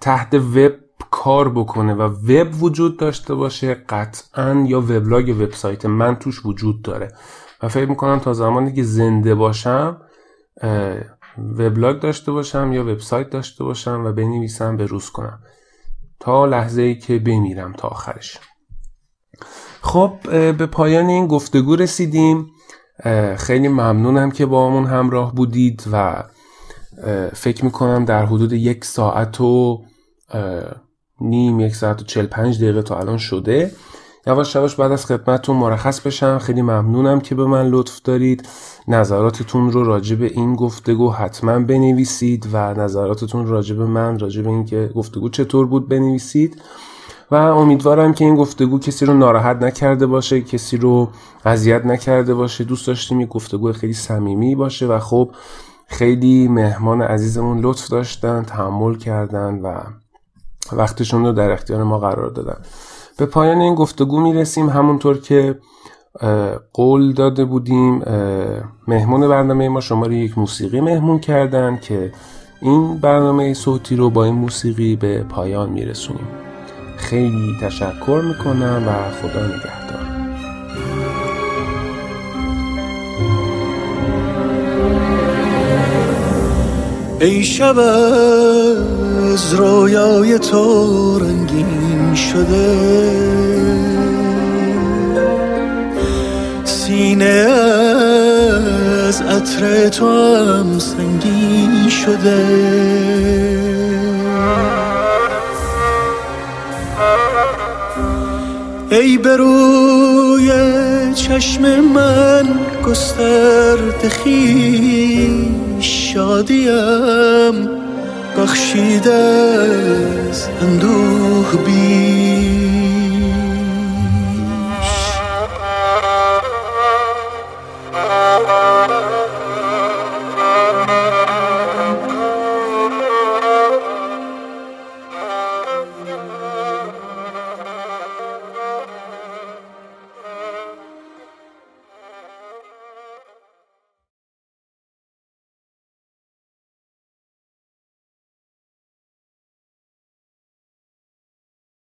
تحت وب کار بکنه و وب وجود داشته باشه قطعا یا وبلاگ وبسایت. من توش وجود داره. و فکر می‌کنم تا زمانی که زنده باشم وبلاگ داشته باشم یا وبسایت داشته باشم و بنویسم به روز کنم. تا لحظه ای که بمیرم تا آخرش. خب به پایان این گفتگو رسیدیم. خیلی ممنونم که با همون همراه بودید و فکر می‌کنم در حدود یک ساعت و نیم یک ساعت و چل پنج دقیقه تا الان شده. یواش یواش بعد از خدمتتون مرخص بشم. خیلی ممنونم که به من لطف دارید. نظراتتون رو راجع به این گفتگو حتما بنویسید و نظراتتون راجع به من راجع به اینکه گفتگو چطور بود بنویسید. و امیدوارم که این گفتگو کسی رو ناراحت نکرده باشه کسی رو اذیت نکرده باشه. دوست داشتیم یه گفتگو خیلی صمیمی باشه و خب خیلی مهمان عزیزمون لطف داشتن تحمل کردن و وقتشون رو در اختیار ما قرار دادن. به پایان این گفتگو می‌رسیم. همونطور که قول داده بودیم مهمون برنامه ما شما رو یک موسیقی مهمون کردن که این برنامه صوتی رو با این موسیقی به پایان میرسونیم. خیلی تشکر می‌کنم و خدا نگهدار. ای شب از رویای تو رنگین شده. سینه از عطر تو هم سنگین شده. ای بروی چشم من گسترد خیش شادیم بخشیده از اندوه